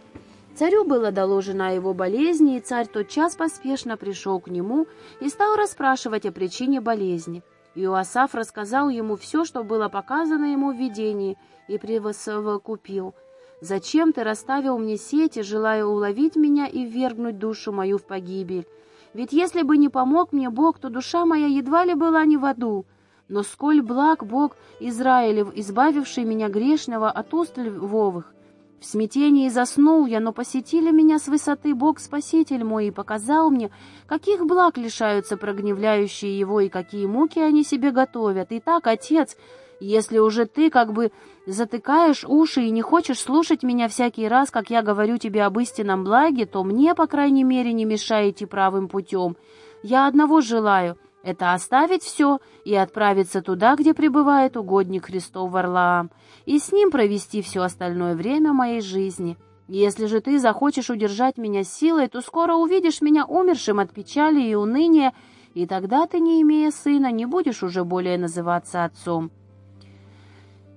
Speaker 1: Царю было доложено о его болезни, и царь тотчас поспешно пришел к нему и стал расспрашивать о причине болезни. Иоасаф рассказал ему все, что было показано ему в видении, и превосовокупил. «Зачем ты расставил мне сети, желая уловить меня и ввергнуть душу мою в погибель? Ведь если бы не помог мне Бог, то душа моя едва ли была не в аду. Но сколь благ Бог Израилев, избавивший меня грешного от уст львовых, в смятении заснул я, но посетили меня с высоты Бог-Спаситель мой и показал мне, каких благ лишаются прогневляющие его и какие муки они себе готовят. Итак, Отец, если уже ты как бы затыкаешь уши и не хочешь слушать меня всякий раз, как я говорю тебе об истинном благе, то мне, по крайней мере, не мешай идти правым путем. Я одного желаю — это оставить все и отправиться туда, где пребывает угодник Христов Варлаам, и с ним провести все остальное время моей жизни. Если же ты захочешь удержать меня силой, то скоро увидишь меня умершим от печали и уныния, и тогда ты, не имея сына, не будешь уже более называться отцом.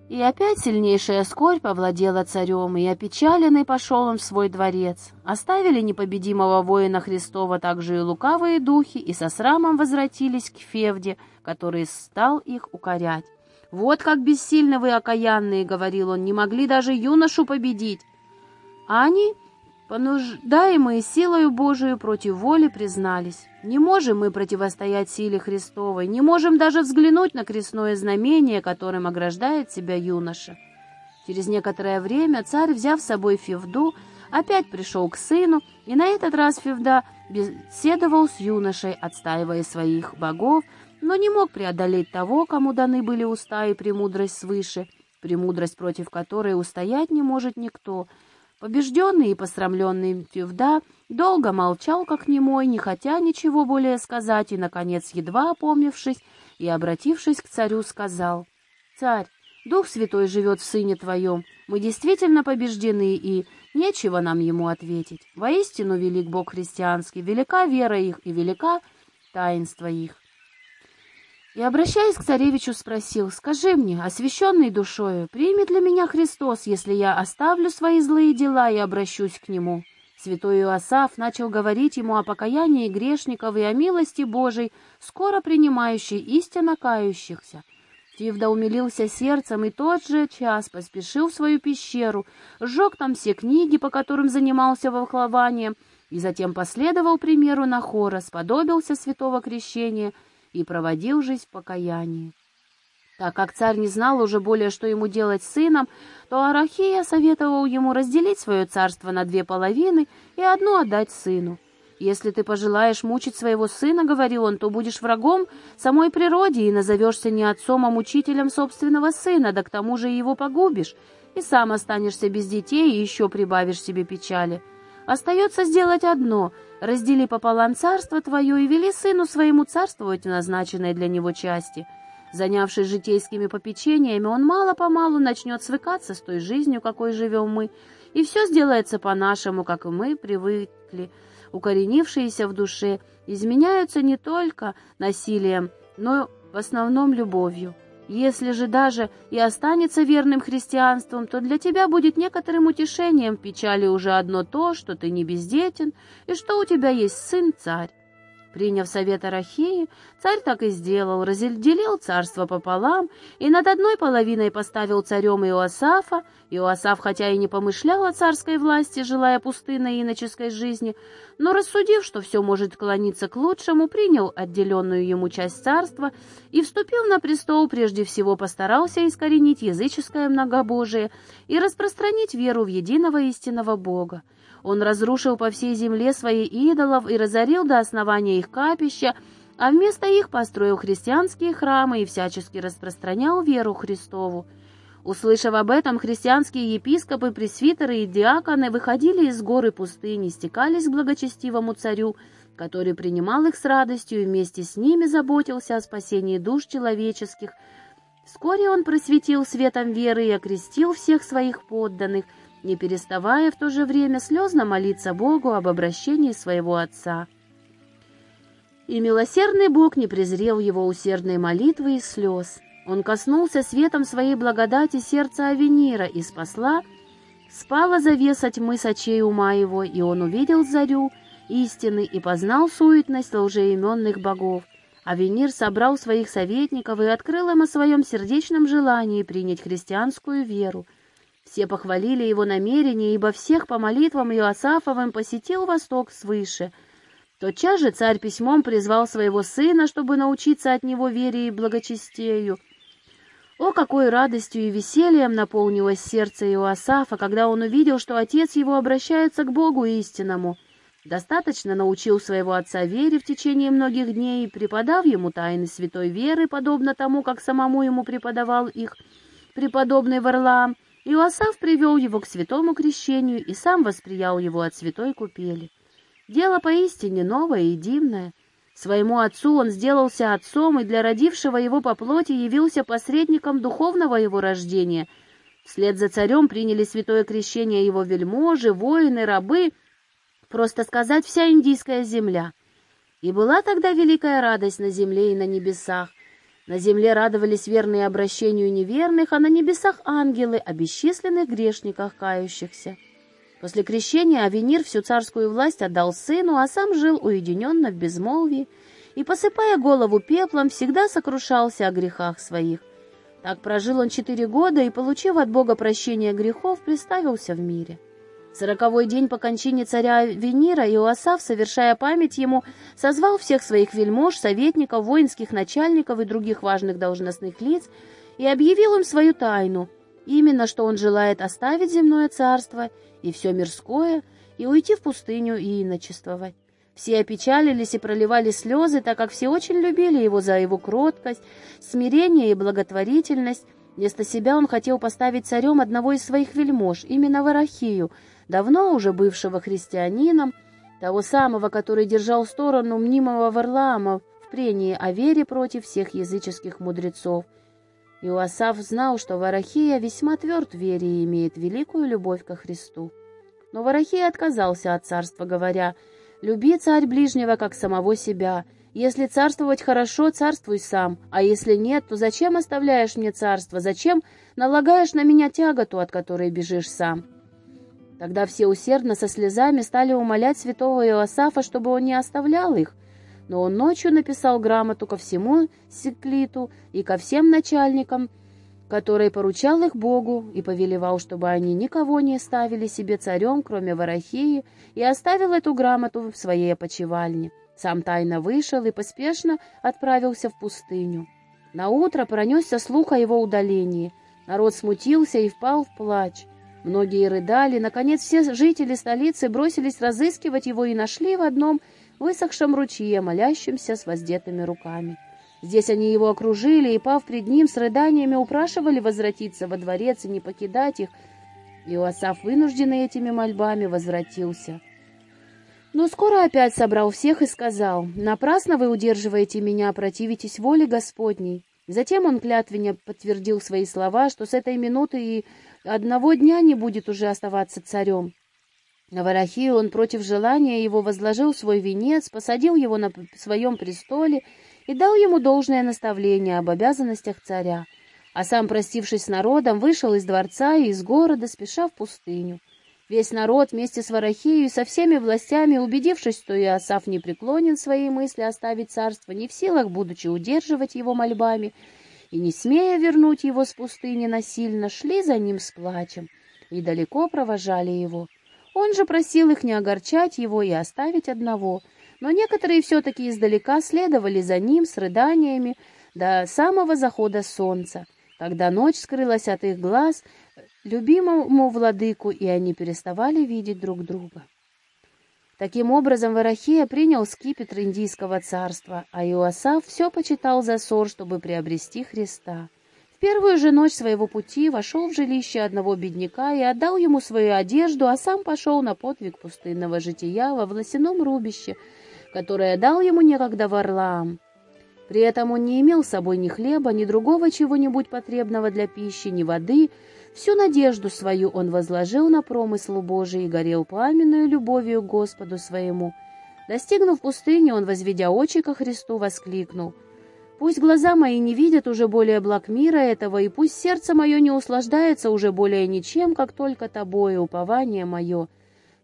Speaker 1: И опять сильнейшая скорбь овладела царем, и опечаленный пошел он в свой дворец. Оставили непобедимого воина Христова также и лукавые духи, и со срамом возвратились к Февде, который стал их укорять. «Вот как бессильны вы, окаянные!» — говорил он, — «не могли даже юношу победить!» А они понуждаемые силою Божию против воли признались. Не можем мы противостоять силе Христовой, не можем даже взглянуть на крестное знамение, которым ограждает себя юноша. Через некоторое время царь, взяв с собой Февду, опять пришел к сыну, и на этот раз Февда беседовал с юношей, отстаивая своих богов, но не мог преодолеть того, кому даны были уста и премудрость свыше, премудрость против которой устоять не может никто — Побежденный и посрамленный Февда долго молчал, как немой, не хотя ничего более сказать, и, наконец, едва опомнившись и обратившись к царю, сказал, «Царь, Дух Святой живет в Сыне Твоем, мы действительно побеждены, и нечего нам ему ответить. Воистину велик Бог христианский, велика вера их и велика таинство их». И, обращаясь к царевичу, спросил, «Скажи мне, освященный душою, примет ли меня Христос, если я оставлю свои злые дела и обращусь к Нему?» Святой Иосаф начал говорить ему о покаянии грешников и о милости Божией, скоро принимающей истинно кающихся. Фивда умилился сердцем и тот же час поспешил в свою пещеру, сжег там все книги, по которым занимался волхлованием, и затем последовал примеру Нахора, сподобился святого крещения — и проводил жизнь в покаянии. Так как царь не знал уже более, что ему делать с сыном, то Арахия советовал ему разделить свое царство на две половины и одну отдать сыну. «Если ты пожелаешь мучить своего сына, — говорил он, — то будешь врагом самой природе и назовешься не отцом, а мучителем собственного сына, да к тому же его погубишь, и сам останешься без детей и еще прибавишь себе печали. Остается сделать одно — Раздели пополам царство твое и вели сыну своему царствовать в назначенной для него части. Занявшись житейскими попечениями, он мало-помалу начнет свыкаться с той жизнью, какой живем мы, и все сделается по-нашему, как и мы привыкли. Укоренившиеся в душе изменяются не только насилием, но в основном любовью. Если же даже и останется верным христианством, то для тебя будет некоторым утешением в печали уже одно то, что ты не бездетен и что у тебя есть сын-царь. Приняв совет Арахеи, царь так и сделал, разделил царство пополам и над одной половиной поставил царем Иоасафа. Иоасаф, хотя и не помышлял о царской власти, желая пустынной иноческой жизни, но, рассудив, что все может клониться к лучшему, принял отделенную ему часть царства и, вступил на престол, прежде всего постарался искоренить языческое многобожие и распространить веру в единого истинного Бога. Он разрушил по всей земле свои идолов и разорил до основания их капища, а вместо их построил христианские храмы и всячески распространял веру Христову. Услышав об этом, христианские епископы, пресвитеры и диаконы выходили из горы пустыни, стекались к благочестивому царю, который принимал их с радостью и вместе с ними заботился о спасении душ человеческих. Вскоре он просветил светом веры и окрестил всех своих подданных – не переставая в то же время слезно молиться Богу об обращении своего отца. И милосердный Бог не презрел его усердной молитвы и слез. Он коснулся светом своей благодати сердца Авенира и спасла, спала завеса тьмы с ума его, и он увидел зарю истины и познал суетность лжеименных богов. Авенир собрал своих советников и открыл им о своем сердечном желании принять христианскую веру. Все похвалили его намерение, ибо всех по молитвам Иосафовым посетил Восток свыше. Тотчас же царь письмом призвал своего сына, чтобы научиться от него вере и благочестию. О, какой радостью и весельем наполнилось сердце Иоасафа, когда он увидел, что отец его обращается к Богу истинному — Достаточно научил своего отца вере в течение многих дней, преподав ему тайны святой веры, подобно тому, как самому ему преподавал их преподобный Варлаам, Иосаф привел его к святому крещению и сам восприял его от святой купели. Дело поистине новое и дивное. Своему отцу он сделался отцом и для родившего его по плоти явился посредником духовного его рождения. Вслед за царем приняли святое крещение его вельможи, воины, рабы — просто сказать, вся индийская земля. И была тогда великая радость на земле и на небесах. На земле радовались верные обращению неверных, а на небесах ангелы о бесчисленных грешниках кающихся. После крещения Авенир всю царскую власть отдал сыну, а сам жил уединенно в безмолвии и, посыпая голову пеплом, всегда сокрушался о грехах своих. Так прожил он четыре года и, получив от Бога прощение грехов, приставился в мире. Сороковой день по кончине царя Венера Иоасав, совершая память ему, созвал всех своих вельмож, советников, воинских начальников и других важных должностных лиц и объявил им свою тайну, именно что он желает оставить земное царство и все мирское, и уйти в пустыню и иночествовать. Все опечалились и проливали слезы, так как все очень любили его за его кроткость, смирение и благотворительность. Вместо себя он хотел поставить царем одного из своих вельмож, именно Варахию, давно уже бывшего христианином, того самого, который держал сторону мнимого Варлаама в прении о вере против всех языческих мудрецов. Иоасаф знал, что Варахия весьма тверд в вере и имеет великую любовь ко Христу. Но Варахия отказался от царства, говоря, «Люби царь ближнего, как самого себя. Если царствовать хорошо, царствуй сам, а если нет, то зачем оставляешь мне царство, зачем налагаешь на меня тяготу, от которой бежишь сам?» Тогда все усердно со слезами стали умолять святого Иосафа, чтобы он не оставлял их. Но он ночью написал грамоту ко всему Секлиту и ко всем начальникам, который поручал их Богу и повелевал, чтобы они никого не ставили себе царем, кроме Варахии, и оставил эту грамоту в своей опочивальне. Сам тайно вышел и поспешно отправился в пустыню. На утро пронесся слух о его удалении. Народ смутился и впал в плач. Многие рыдали. Наконец все жители столицы бросились разыскивать его и нашли в одном высохшем ручье, молящемся с воздетыми руками. Здесь они его окружили и, пав пред ним, с рыданиями упрашивали возвратиться во дворец и не покидать их. Иосаф, вынужденный этими мольбами, возвратился. Но скоро опять собрал всех и сказал, «Напрасно вы удерживаете меня, противитесь воле Господней». Затем он клятвенно подтвердил свои слова, что с этой минуты и одного дня не будет уже оставаться царем. На Варахию он против желания его возложил свой венец, посадил его на своем престоле и дал ему должное наставление об обязанностях царя, а сам, простившись с народом, вышел из дворца и из города, спеша в пустыню. Весь народ вместе с Варахией и со всеми властями, убедившись, что Иосаф не преклонен своей мысли оставить царство, не в силах, будучи удерживать его мольбами, и, не смея вернуть его с пустыни насильно, шли за ним с плачем и далеко провожали его. Он же просил их не огорчать его и оставить одного, но некоторые все-таки издалека следовали за ним с рыданиями до самого захода солнца. Когда ночь скрылась от их глаз, любимому владыку, и они переставали видеть друг друга. Таким образом, Варахия принял скипетр Индийского царства, а Иоасав все почитал за ссор, чтобы приобрести Христа. В первую же ночь своего пути вошел в жилище одного бедняка и отдал ему свою одежду, а сам пошел на подвиг пустынного жития во власяном рубище, которое дал ему некогда Варлаам. При этом он не имел с собой ни хлеба, ни другого чего-нибудь потребного для пищи, ни воды, Всю надежду свою он возложил на промысл Божий и горел пламенную любовью к Господу своему. Достигнув пустыни, он, возведя очи ко Христу, воскликнул. «Пусть глаза мои не видят уже более благ мира этого, и пусть сердце мое не услаждается уже более ничем, как только тобою, упование мое.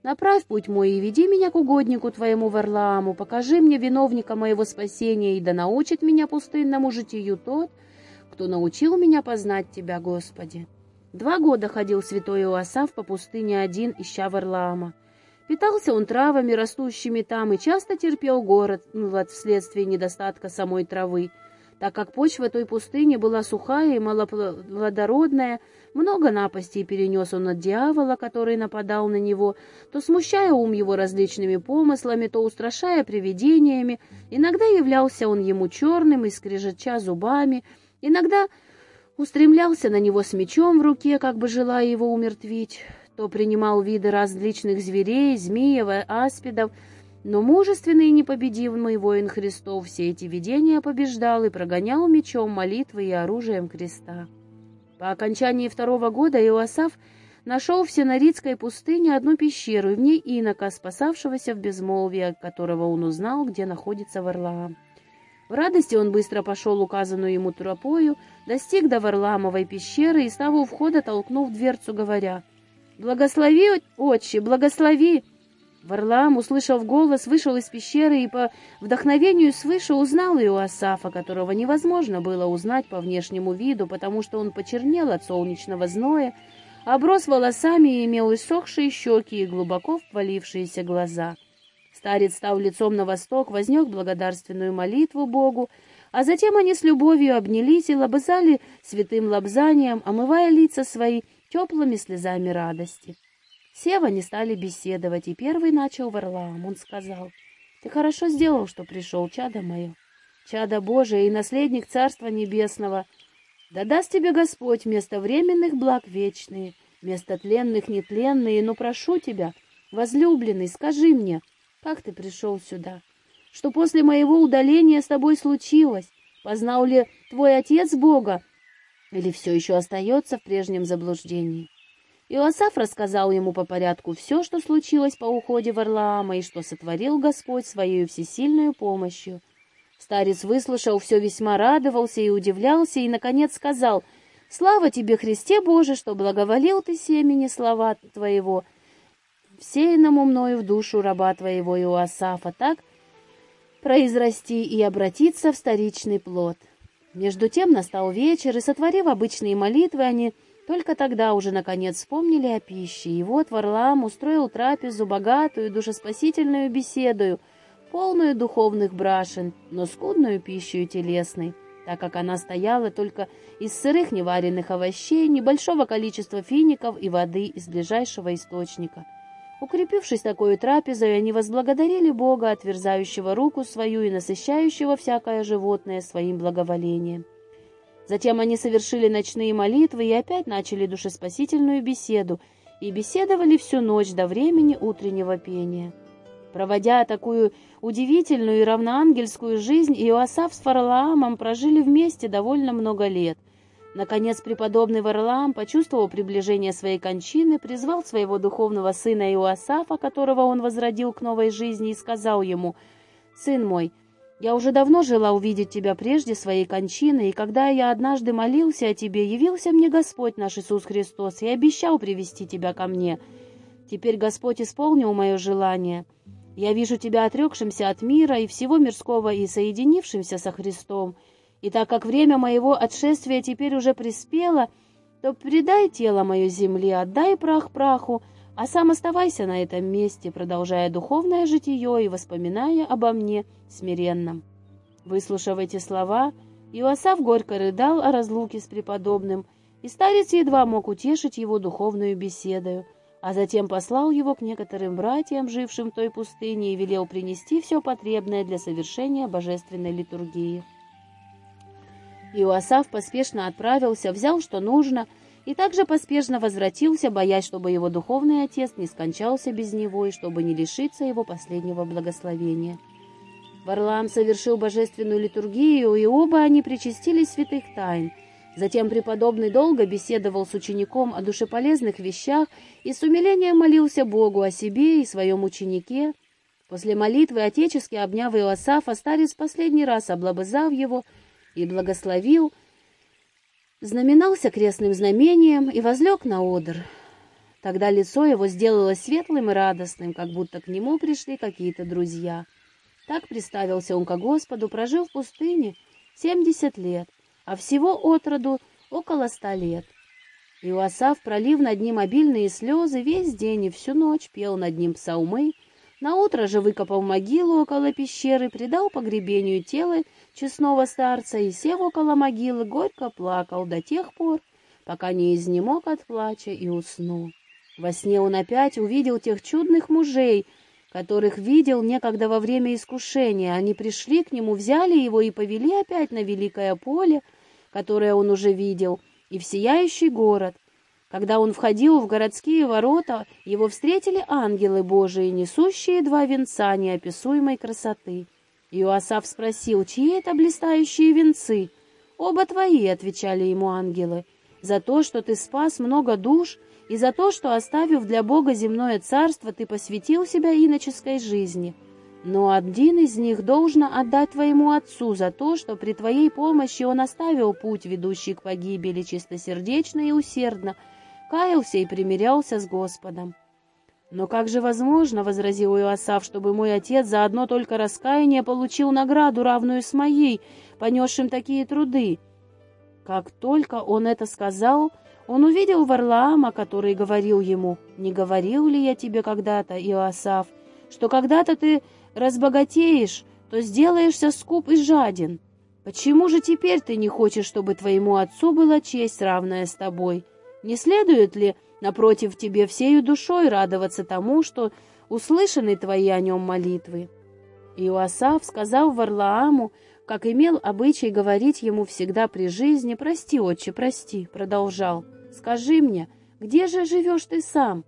Speaker 1: Направь путь мой и веди меня к угоднику твоему Варлааму, покажи мне виновника моего спасения, и да научит меня пустынному житию тот, кто научил меня познать тебя, Господи». Два года ходил святой Иоасав по пустыне один, ища Варлаама. Питался он травами, растущими там, и часто терпел город вследствие недостатка самой травы, так как почва той пустыни была сухая и малоплодородная, много напастей перенес он от дьявола, который нападал на него, то смущая ум его различными помыслами, то устрашая привидениями. Иногда являлся он ему черным и скрежетча зубами, иногда устремлялся на него с мечом в руке, как бы желая его умертвить то принимал виды различных зверей, змеев, аспидов, но мужественный и непобедимый воин Христов все эти видения побеждал и прогонял мечом молитвы и оружием креста. По окончании второго года Иоасаф нашел в Синаридской пустыне одну пещеру, и в ней инока, спасавшегося в безмолвии, которого он узнал, где находится Варлаам. В радости он быстро пошел указанную ему тропою, достиг до Варламовой пещеры и, став у входа, толкнув дверцу, говоря — «Благослови, отче, благослови!» Варлаам, услышав голос, вышел из пещеры и по вдохновению свыше узнал Иоасафа, которого невозможно было узнать по внешнему виду, потому что он почернел от солнечного зноя, оброс волосами и имел иссохшие щеки и глубоко ввалившиеся глаза. Старец, став лицом на восток, вознес благодарственную молитву Богу, а затем они с любовью обнялись и лобызали святым лобзанием, омывая лица свои теплыми слезами радости. Сева не стали беседовать, и первый начал Варлаам. Он сказал, «Ты хорошо сделал, что пришел, чадо мое, чадо Божие и наследник Царства Небесного. Да даст тебе Господь вместо временных благ вечные, вместо тленных нетленные, но прошу тебя, возлюбленный, скажи мне, как ты пришел сюда? Что после моего удаления с тобой случилось? Познал ли твой отец Бога, или все еще остается в прежнем заблуждении. Иосаф рассказал ему по порядку все, что случилось по уходе Варлаама и что сотворил Господь своей всесильной помощью. Старец выслушал все, весьма радовался и удивлялся, и, наконец, сказал, «Слава тебе, Христе Боже, что благоволил ты семени слова твоего, всеянному мною в душу раба твоего Иоасафа, так произрасти и обратиться в старичный плод». Между тем настал вечер, и, сотворив обычные молитвы, они только тогда уже, наконец, вспомнили о пище. И вот Варлам устроил трапезу, богатую, душеспасительную беседою, полную духовных брашен, но скудную пищу телесной, так как она стояла только из сырых неваренных овощей, небольшого количества фиников и воды из ближайшего источника. Укрепившись такой трапезой, они возблагодарили Бога, отверзающего руку свою и насыщающего всякое животное своим благоволением. Затем они совершили ночные молитвы и опять начали душеспасительную беседу, и беседовали всю ночь до времени утреннего пения. Проводя такую удивительную и равноангельскую жизнь, Иоасав с Фарлаамом прожили вместе довольно много лет — Наконец преподобный Варлаам, почувствовав приближение своей кончины, призвал своего духовного сына Иоасафа, которого он возродил к новой жизни, и сказал ему, «Сын мой, я уже давно жила увидеть тебя прежде своей кончины, и когда я однажды молился о тебе, явился мне Господь наш Иисус Христос и обещал привести тебя ко мне. Теперь Господь исполнил мое желание. Я вижу тебя отрекшимся от мира и всего мирского и соединившимся со Христом». И так как время моего отшествия теперь уже приспело, то предай тело мое земле, отдай прах праху, а сам оставайся на этом месте, продолжая духовное житие и воспоминая обо мне смиренном. Выслушав эти слова, Иосаф горько рыдал о разлуке с преподобным, и старец едва мог утешить его духовную беседою, а затем послал его к некоторым братьям, жившим в той пустыне, и велел принести все потребное для совершения божественной литургии. Иоасав поспешно отправился, взял, что нужно, и также поспешно возвратился, боясь, чтобы его духовный отец не скончался без него и чтобы не лишиться его последнего благословения. Варлаам совершил божественную литургию, и оба они причастились святых тайн. Затем преподобный долго беседовал с учеником о душеполезных вещах и с умилением молился Богу о себе и своем ученике. После молитвы, отечески обняв Иосафа, старец последний раз облобызав его и благословил, знаменался крестным знамением и возлег на одр. Тогда лицо его сделалось светлым и радостным, как будто к нему пришли какие-то друзья. Так приставился он ко Господу, прожил в пустыне семьдесят лет, а всего отроду около ста лет. Иоасав, пролив над ним обильные слезы, весь день и всю ночь пел над ним псалмы, наутро же выкопал могилу около пещеры, предал погребению тело честного старца и, сев около могилы, горько плакал до тех пор, пока не изнемог от плача и уснул. Во сне он опять увидел тех чудных мужей, которых видел некогда во время искушения. Они пришли к нему, взяли его и повели опять на великое поле, которое он уже видел, и в сияющий город. Когда он входил в городские ворота, его встретили ангелы Божии, несущие два венца неописуемой красоты. Иоасав спросил, чьи это блистающие венцы? «Оба твои», — отвечали ему ангелы, — «за то, что ты спас много душ, и за то, что, оставив для Бога земное царство, ты посвятил себя иноческой жизни». Но один из них должно отдать твоему отцу за то, что при твоей помощи он оставил путь, ведущий к погибели, чистосердечно и усердно, каялся и примирялся с Господом. «Но как же возможно, — возразил Иосаф, — чтобы мой отец за одно только раскаяние получил награду, равную с моей, понесшим такие труды?» Как только он это сказал, он увидел Варлаама, который говорил ему, «Не говорил ли я тебе когда-то, Иосаф, что когда-то ты разбогатеешь, то сделаешься скуп и жаден. Почему же теперь ты не хочешь, чтобы твоему отцу была честь, равная с тобой? Не следует ли, напротив, тебе всею душой радоваться тому, что услышаны твои о нем молитвы?» Иоасав, сказав Варлааму, как имел обычай говорить ему всегда при жизни, «Прости, отче, прости», продолжал, «Скажи мне, где же живешь ты сам?»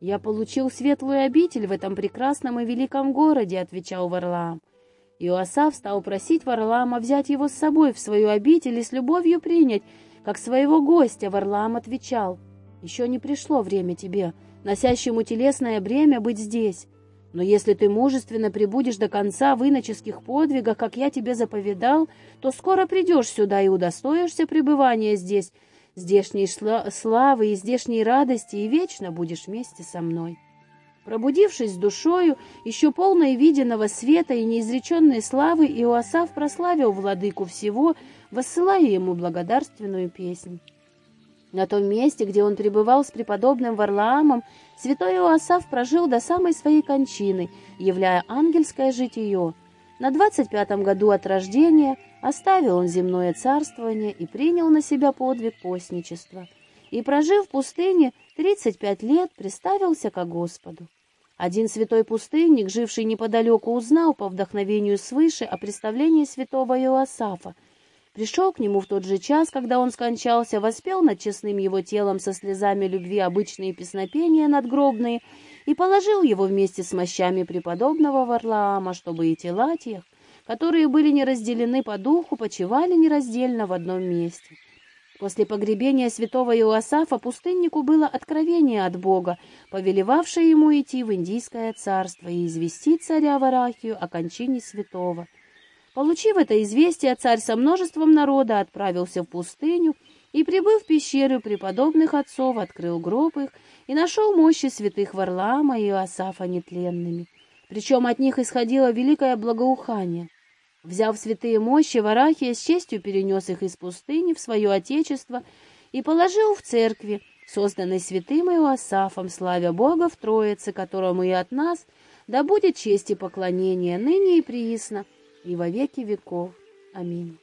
Speaker 1: «Я получил светлую обитель в этом прекрасном и великом городе», — отвечал Варлаам. Иоасав стал просить Варлаама взять его с собой в свою обитель и с любовью принять, как своего гостя. Варлаам отвечал, «Еще не пришло время тебе, носящему телесное бремя, быть здесь. Но если ты мужественно прибудешь до конца в иноческих подвигах, как я тебе заповедал, то скоро придешь сюда и удостоишься пребывания здесь, здешней славы и здешней радости, и вечно будешь вместе со мной. Пробудившись душою, еще полной виденного света и неизреченной славы, Иоасав прославил владыку всего, воссылая ему благодарственную песнь. На том месте, где он пребывал с преподобным Варлаамом, святой Иоасав прожил до самой своей кончины, являя ангельское житие. На двадцать пятом году от рождения – Оставил он земное царствование и принял на себя подвиг постничества. И, прожив в пустыне 35 лет, приставился ко Господу. Один святой пустынник, живший неподалеку, узнал по вдохновению свыше о представлении святого Иоасафа. Пришел к нему в тот же час, когда он скончался, воспел над честным его телом со слезами любви обычные песнопения надгробные и положил его вместе с мощами преподобного Варлаама, чтобы и тела тех которые были не разделены по духу, почивали нераздельно в одном месте. После погребения святого Иоасафа пустыннику было откровение от Бога, повелевавшее ему идти в Индийское царство и известить царя Варахию о кончине святого. Получив это известие, царь со множеством народа отправился в пустыню и, прибыв в пещеру преподобных отцов, открыл гроб их и нашел мощи святых Варлаама и Иоасафа нетленными. Причем от них исходило великое благоухание. Взяв святые мощи, Варахия с честью перенес их из пустыни в свое отечество и положил в церкви, созданной святым Иоасафом, славя Бога в Троице, которому и от нас да будет честь и поклонение ныне и приисно, и во веки веков. Аминь.